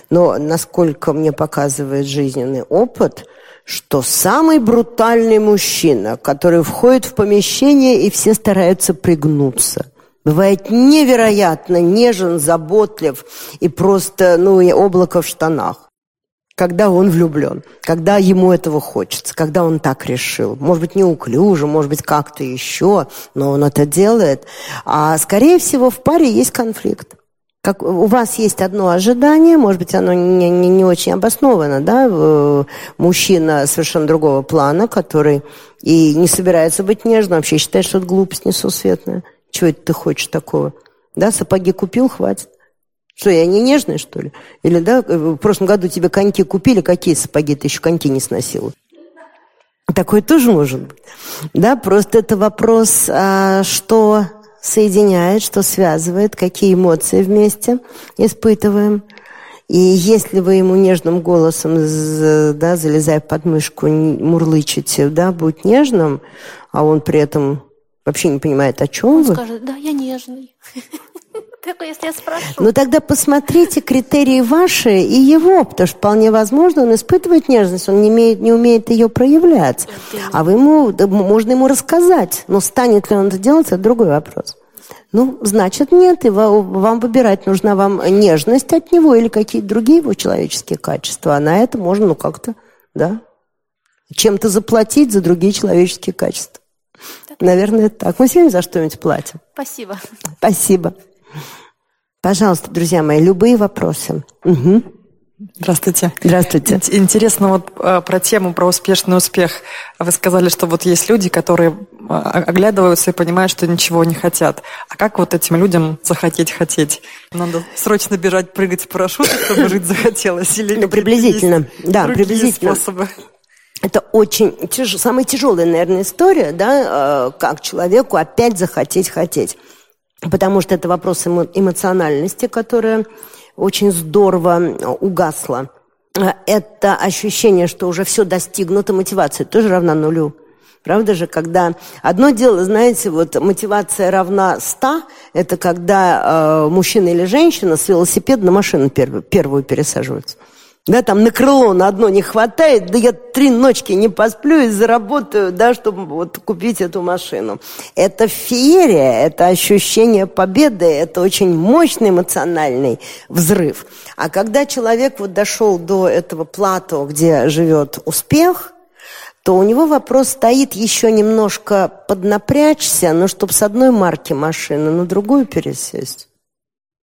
Но насколько мне показывает жизненный опыт – что самый брутальный мужчина, который входит в помещение, и все стараются пригнуться, бывает невероятно нежен, заботлив и просто, ну, и облако в штанах когда он влюблен, когда ему этого хочется, когда он так решил. Может быть, неуклюже, может быть, как-то еще, но он это делает. А, скорее всего, в паре есть конфликт как у вас есть одно ожидание, может быть, оно не, не, не очень обосновано, да, мужчина совершенно другого плана, который и не собирается быть нежным, вообще считает, что это глупость несусветная. Чего это ты хочешь такого? Да, сапоги купил, хватит. Что, я не нежный, что ли? Или, да, в прошлом году тебе коньки купили, какие сапоги? Ты еще коньки не сносила. Такое тоже может быть. Да, просто это вопрос, а, что соединяет, что связывает, какие эмоции вместе испытываем. И если вы ему нежным голосом, да, залезая под мышку, мурлычете, да, будь нежным, а он при этом вообще не понимает, о чем он вы. скажет, да, я нежный. Только если я спрошу. Ну тогда посмотрите критерии ваши и его, потому что вполне возможно, он испытывает нежность, он не, умеет, не умеет ее проявлять. А вы ему, можно ему рассказать, но станет ли он это делать, это другой вопрос. Ну, значит, нет, и вам выбирать, нужна вам нежность от него или какие-то другие его человеческие качества. А на это можно, ну, как-то, да, чем-то заплатить за другие человеческие качества. Так. Наверное, это так. Мы сегодня за что-нибудь платим. Спасибо. Спасибо. Пожалуйста, друзья мои, любые вопросы. Угу. Здравствуйте. Здравствуйте. Интересно вот э, про тему, про успешный успех. Вы сказали, что вот есть люди, которые э, оглядываются и понимают, что ничего не хотят. А как вот этим людям захотеть хотеть? Надо срочно бежать, прыгать в парашют, чтобы жить захотелось? Или ну, приблизительно. Да, приблизительно. способы? Это очень тяж... самая тяжелая, наверное, история, да, э, как человеку опять захотеть хотеть. Потому что это вопрос эмо... эмоциональности, которая очень здорово угасло. Это ощущение, что уже все достигнуто, мотивация тоже равна нулю. Правда же, когда одно дело, знаете, вот мотивация равна 100, это когда э, мужчина или женщина с велосипеда на машину первую, первую пересаживаются да, там на крыло на одно не хватает, да я три ночки не посплю и заработаю, да, чтобы вот купить эту машину. Это феерия, это ощущение победы, это очень мощный эмоциональный взрыв. А когда человек вот дошел до этого плато, где живет успех, то у него вопрос стоит еще немножко поднапрячься, но чтобы с одной марки машины на другую пересесть.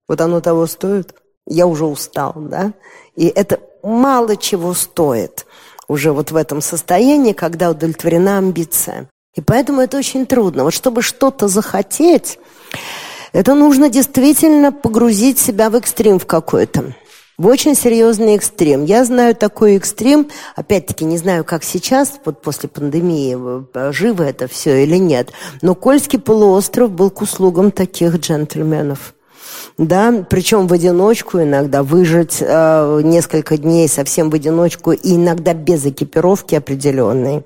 Вот оно того стоит. Я уже устал, да? И это мало чего стоит уже вот в этом состоянии, когда удовлетворена амбиция. И поэтому это очень трудно. Вот чтобы что-то захотеть, это нужно действительно погрузить себя в экстрим в какой-то. В очень серьезный экстрем. Я знаю такой экстрем, опять-таки не знаю, как сейчас, вот после пандемии, э, живо это все или нет, но Кольский полуостров был к услугам таких джентльменов – да, причем в одиночку иногда, выжить э, несколько дней совсем в одиночку и иногда без экипировки определенной.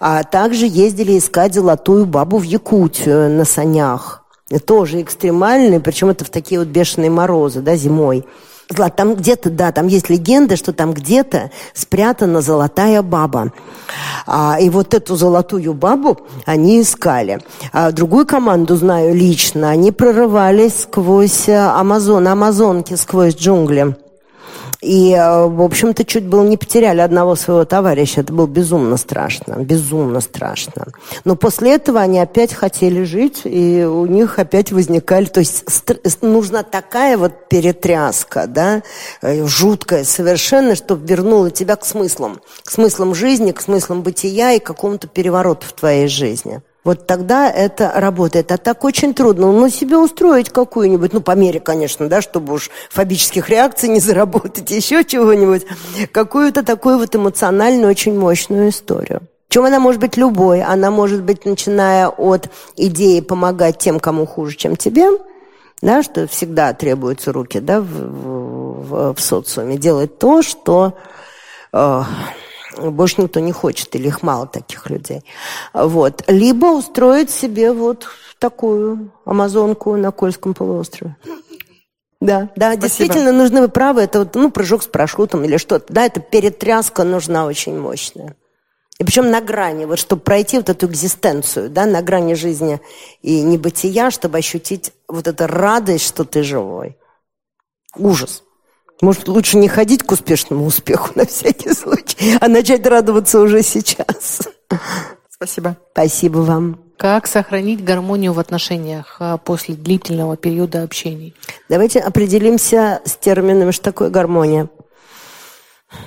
А также ездили искать золотую бабу в Якутию на санях. Тоже экстремальные, причем это в такие вот бешеные морозы, да, зимой. Там где-то, да, там есть легенда, что там где-то спрятана золотая баба. А, и вот эту золотую бабу они искали. А другую команду знаю лично. Они прорывались сквозь э, Амазон, Амазонки, сквозь джунгли. И, э, в общем-то, чуть было не потеряли одного своего товарища. Это было безумно страшно, безумно страшно. Но после этого они опять хотели жить, и у них опять возникали... То есть нужна такая вот перетряска, да, э, жуткая совершенно, чтобы вернула тебя к смыслам. К смыслам жизни, к смыслам бытия и какому-то перевороту в твоей жизни. Вот тогда это работает. А так очень трудно. Ну, себе устроить какую-нибудь, ну, по мере, конечно, да, чтобы уж фобических реакций не заработать, еще чего-нибудь, какую-то такую вот эмоциональную, очень мощную историю. Причем она может быть любой. Она может быть, начиная от идеи помогать тем, кому хуже, чем тебе, да, что всегда требуются руки да, в, в, в социуме, делать то, что... Э, больше никто не хочет, или их мало таких людей. Вот. Либо устроить себе вот такую амазонку на Кольском полуострове. Да, да, Спасибо. действительно нужны вы правы. Это вот, ну, прыжок с парашютом или что-то. Да, это перетряска нужна очень мощная. И причем на грани, вот чтобы пройти вот эту экзистенцию, да, на грани жизни и небытия, чтобы ощутить вот эту радость, что ты живой. Ужас. Может, лучше не ходить к успешному успеху на всякий случай, а начать радоваться уже сейчас. Спасибо. Спасибо вам. Как сохранить гармонию в отношениях а, после длительного периода общения? Давайте определимся с термином, что такое гармония.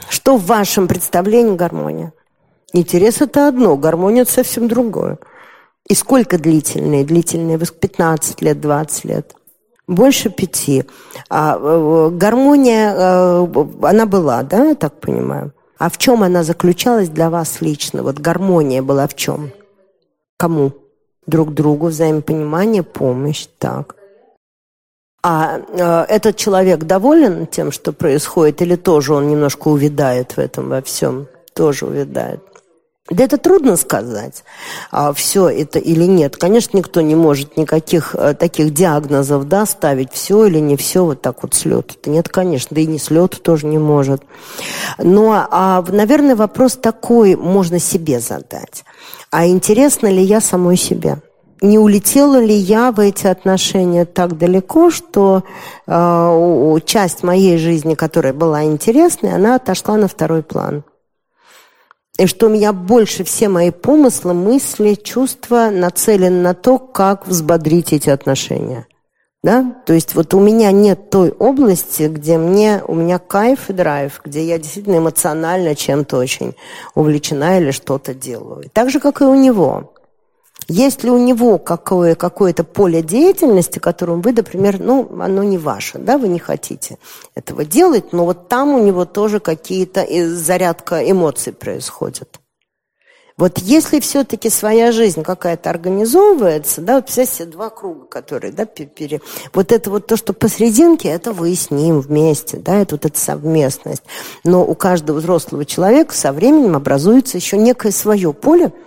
Что в вашем представлении гармония? Интерес – это одно, гармония – это совсем другое. И сколько длительные? Длительные 15 лет, 20 лет. Больше пяти. А, э, гармония, э, она была, да, я так понимаю? А в чем она заключалась для вас лично? Вот гармония была в чем? Кому? Друг другу, взаимопонимание, помощь, так. А э, этот человек доволен тем, что происходит, или тоже он немножко увядает в этом во всем? Тоже увядает. Да это трудно сказать, а все это или нет. Конечно, никто не может никаких а, таких диагнозов да, ставить, все или не все вот так вот с лету. Да нет, конечно, да и не с тоже не может. Но, а, наверное, вопрос такой можно себе задать. А интересно ли я самой себе? не улетела ли я в эти отношения так далеко, что э, часть моей жизни, которая была интересной, она отошла на второй план и что у меня больше все мои помыслы, мысли, чувства нацелены на то, как взбодрить эти отношения. Да? То есть вот у меня нет той области, где мне, у меня кайф и драйв, где я действительно эмоционально чем-то очень увлечена или что-то делаю. Так же, как и у него. Есть ли у него какое, какое-то поле деятельности, которым вы, например, ну, оно не ваше, да, вы не хотите этого делать, но вот там у него тоже какие-то зарядка эмоций происходит. Вот если все-таки своя жизнь какая-то организовывается, да, вот все два круга, которые, да, пере... вот это вот то, что посерединке, это вы с ним вместе, да, это вот эта совместность. Но у каждого взрослого человека со временем образуется еще некое свое поле, Э,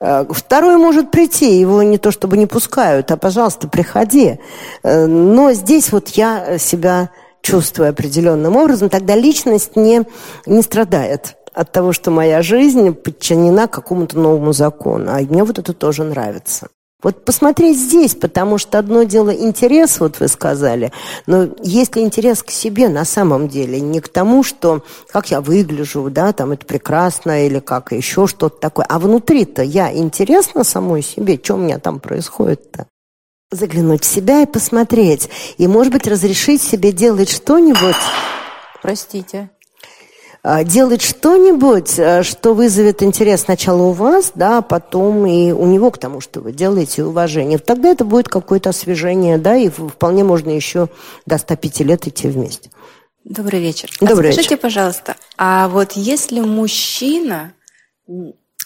второй может прийти, его не то чтобы не пускают, а, пожалуйста, приходи. Э, но здесь вот я себя чувствую определенным образом, тогда личность не, не страдает от того, что моя жизнь подчинена какому-то новому закону. А мне вот это тоже нравится. Вот посмотреть здесь, потому что одно дело интерес, вот вы сказали, но есть ли интерес к себе на самом деле, не к тому, что как я выгляжу, да, там это прекрасно или как еще что-то такое, а внутри-то я интересна самой себе, что у меня там происходит-то? Заглянуть в себя и посмотреть, и, может быть, разрешить себе делать что-нибудь. Простите. А, делать что-нибудь, э, что вызовет интерес сначала у вас, да, а потом и у него к тому, что вы делаете, уважение. Тогда это будет какое-то освежение, да, и вполне можно еще до 105 лет идти вместе. Добрый вечер. Добрый а скажите, вечер. пожалуйста, а вот если мужчина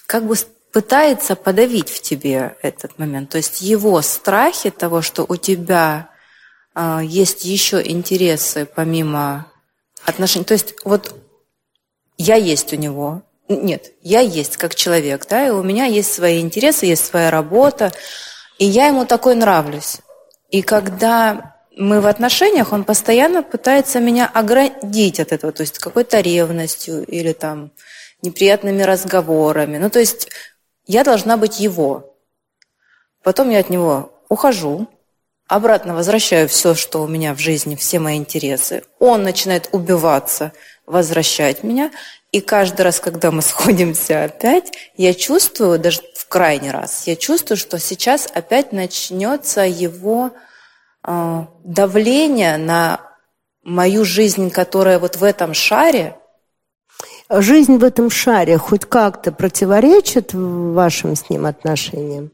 как бы пытается подавить в тебе этот момент, то есть его страхи того, что у тебя а, есть еще интересы помимо отношений. То есть вот я есть у него, нет, я есть как человек, да, и у меня есть свои интересы, есть своя работа, и я ему такой нравлюсь. И когда мы в отношениях, он постоянно пытается меня оградить от этого, то есть какой-то ревностью или там неприятными разговорами. Ну, то есть я должна быть его. Потом я от него ухожу, обратно возвращаю все, что у меня в жизни, все мои интересы. Он начинает убиваться, возвращать меня. И каждый раз, когда мы сходимся опять, я чувствую, даже в крайний раз, я чувствую, что сейчас опять начнется его э, давление на мою жизнь, которая вот в этом шаре. Жизнь в этом шаре хоть как-то противоречит вашим с ним отношениям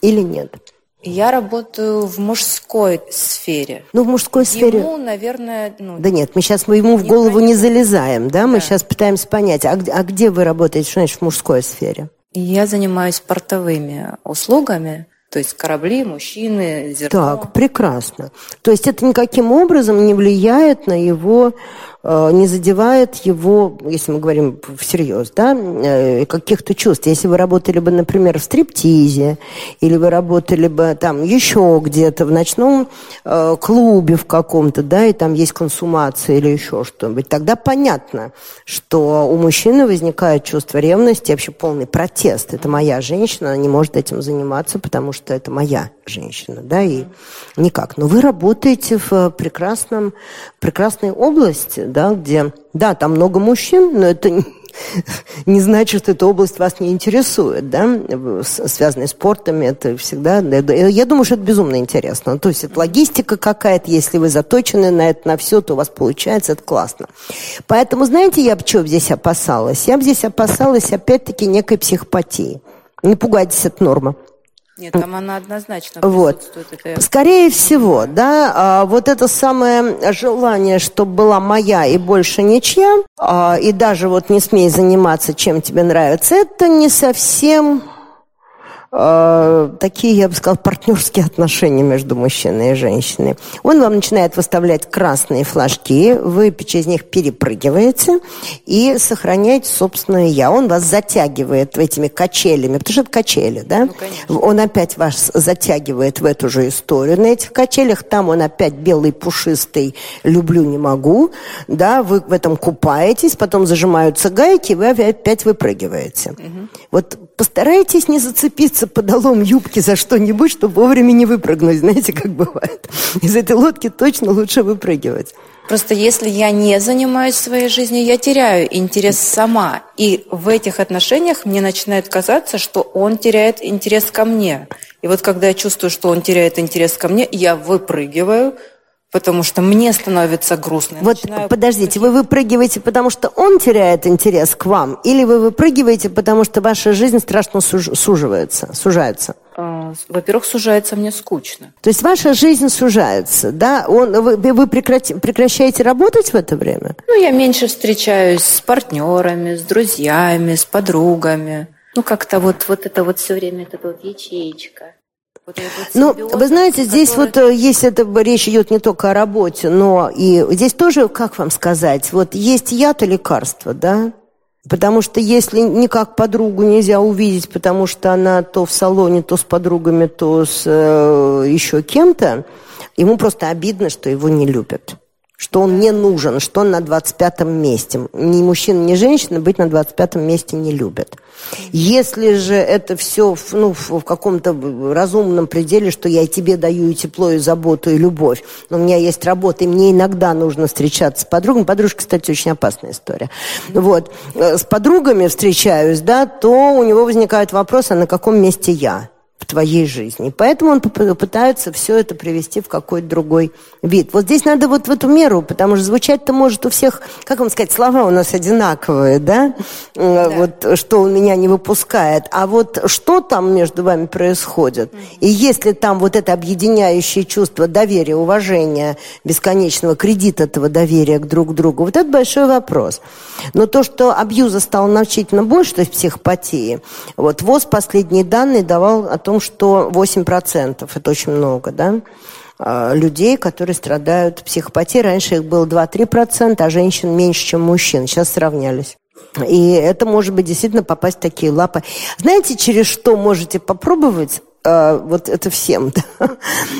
или нет? Я работаю в мужской сфере. Ну, в мужской сфере... Ему, наверное... Ну, да нет, мы сейчас мы ему в голову не залезаем, да? Мы да. сейчас пытаемся понять, а, а где вы работаете, что значит в мужской сфере? Я занимаюсь портовыми услугами, то есть корабли, мужчины, зерно. Так, прекрасно. То есть это никаким образом не влияет на его не задевает его, если мы говорим всерьез, да, э, каких-то чувств. Если вы работали бы, например, в стриптизе, или вы работали бы там еще где-то в ночном э, клубе в каком-то, да, и там есть консумация или еще что-нибудь, тогда понятно, что у мужчины возникает чувство ревности, вообще полный протест. Это моя женщина, она не может этим заниматься, потому что это моя женщина, да, и никак. Но вы работаете в прекрасном, прекрасной области, да, где, да, там много мужчин, но это не значит, что эта область вас не интересует, да, связанная с спортом, это всегда, я думаю, что это безумно интересно. То есть это логистика какая-то, если вы заточены на это, на все, то у вас получается, это классно. Поэтому, знаете, я бы чего здесь опасалась? Я бы здесь опасалась, опять-таки, некой психопатии. Не пугайтесь, это норма. Нет, там она однозначно вот. Это... Скорее всего, да, а, вот это самое желание, чтобы была моя и больше ничья, а, и даже вот не смей заниматься, чем тебе нравится, это не совсем э, такие, я бы сказала, партнерские отношения между мужчиной и женщиной. Он вам начинает выставлять красные флажки, вы через них перепрыгиваете и сохраняете собственное «я». Он вас затягивает этими качелями, потому что это качели, да? Ну, он опять вас затягивает в эту же историю на этих качелях. Там он опять белый, пушистый, люблю, не могу, да? Вы в этом купаетесь, потом зажимаются гайки, вы опять выпрыгиваете. Угу. Вот постарайтесь не зацепиться подолом юбки за что-нибудь, чтобы вовремя не выпрыгнуть. Знаете, как бывает. Из этой лодки точно лучше выпрыгивать. Просто если я не занимаюсь своей жизнью, я теряю интерес сама. И в этих отношениях мне начинает казаться, что он теряет интерес ко мне. И вот когда я чувствую, что он теряет интерес ко мне, я выпрыгиваю, потому что мне становится грустно. Вот подождите, вы выпрыгиваете, потому что он теряет интерес к вам, или вы выпрыгиваете, потому что ваша жизнь страшно суж, суживается, сужается? А, во-первых, сужается мне скучно. То есть ваша жизнь сужается, да? Он, вы вы прекрати, прекращаете работать в это время? Ну, я меньше встречаюсь с партнерами, с друзьями, с подругами. Ну, как-то вот, вот это вот все время, это вот ячеечка. Ну, вы знаете, здесь который... вот э, есть это речь идет не только о работе, но и здесь тоже, как вам сказать, вот есть яд и лекарство, да? Потому что если никак подругу нельзя увидеть, потому что она то в салоне, то с подругами, то с э, еще кем-то, ему просто обидно, что его не любят что он не нужен, что он на 25 месте. Ни мужчина, ни женщина быть на 25 месте не любят. Если же это все ну, в каком-то разумном пределе, что я тебе даю и тепло, и заботу, и любовь, но у меня есть работа, и мне иногда нужно встречаться с подругами. Подружка, кстати, очень опасная история. Вот. Э, с подругами встречаюсь, да, то у него возникает вопрос, а на каком месте я? В твоей жизни. Поэтому он пытается все это привести в какой-то другой вид. Вот здесь надо вот в эту меру, потому что звучать-то может у всех, как вам сказать, слова у нас одинаковые, да? да. Вот что он меня не выпускает. А вот что там между вами происходит? И если там вот это объединяющее чувство доверия, уважения, бесконечного кредита этого доверия к друг другу, вот это большой вопрос. Но то, что абьюза стало значительно больше, то есть психопатии, вот ВОЗ последние данные давал о том, том, что 8% это очень много, да, э, людей, которые страдают психопатией. Раньше их было 2-3%, а женщин меньше, чем мужчин. Сейчас сравнялись. И это может быть действительно попасть в такие лапы. Знаете, через что можете попробовать? А, вот это всем. Да?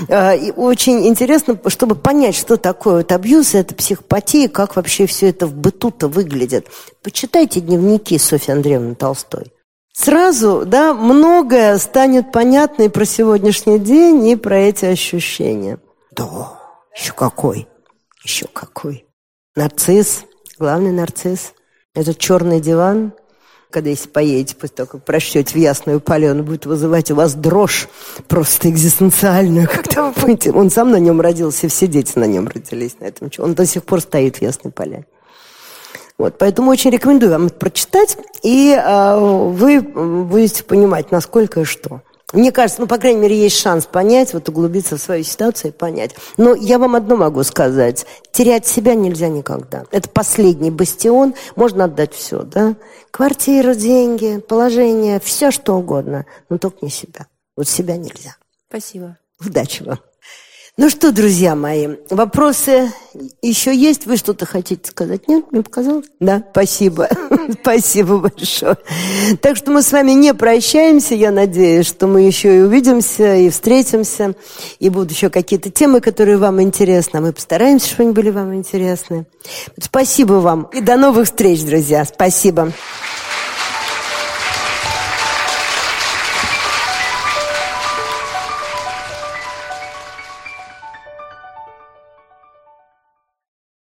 А, и очень интересно, чтобы понять, что такое вот абьюз, это психопатия, как вообще все это в быту-то выглядит. Почитайте дневники Софьи Андреевны Толстой. Сразу, да, многое станет понятно и про сегодняшний день, и про эти ощущения. Да, еще какой, еще какой. Нарцисс, главный нарцисс. Этот черный диван, когда если поедете, того, как прочтете в Ясную Поле, он будет вызывать у вас дрожь просто экзистенциальную, когда вы будете... Он сам на нем родился, все дети на нем родились, на этом. Он до сих пор стоит в Ясной Поле. Вот, поэтому очень рекомендую вам это прочитать, и э, вы будете понимать, насколько и что. Мне кажется, ну, по крайней мере, есть шанс понять, вот углубиться в свою ситуацию и понять. Но я вам одно могу сказать. Терять себя нельзя никогда. Это последний бастион. Можно отдать все, да? Квартира, деньги, положение, все что угодно. Но только не себя. Вот себя нельзя. Спасибо. Удачи вам. Ну что, друзья мои, вопросы еще есть? Вы что-то хотите сказать? Нет, мне показалось? Да, спасибо. спасибо большое. Так что мы с вами не прощаемся. Я надеюсь, что мы еще и увидимся, и встретимся. И будут еще какие-то темы, которые вам интересны. Мы постараемся, чтобы они были вам интересны. Спасибо вам. И до новых встреч, друзья. Спасибо.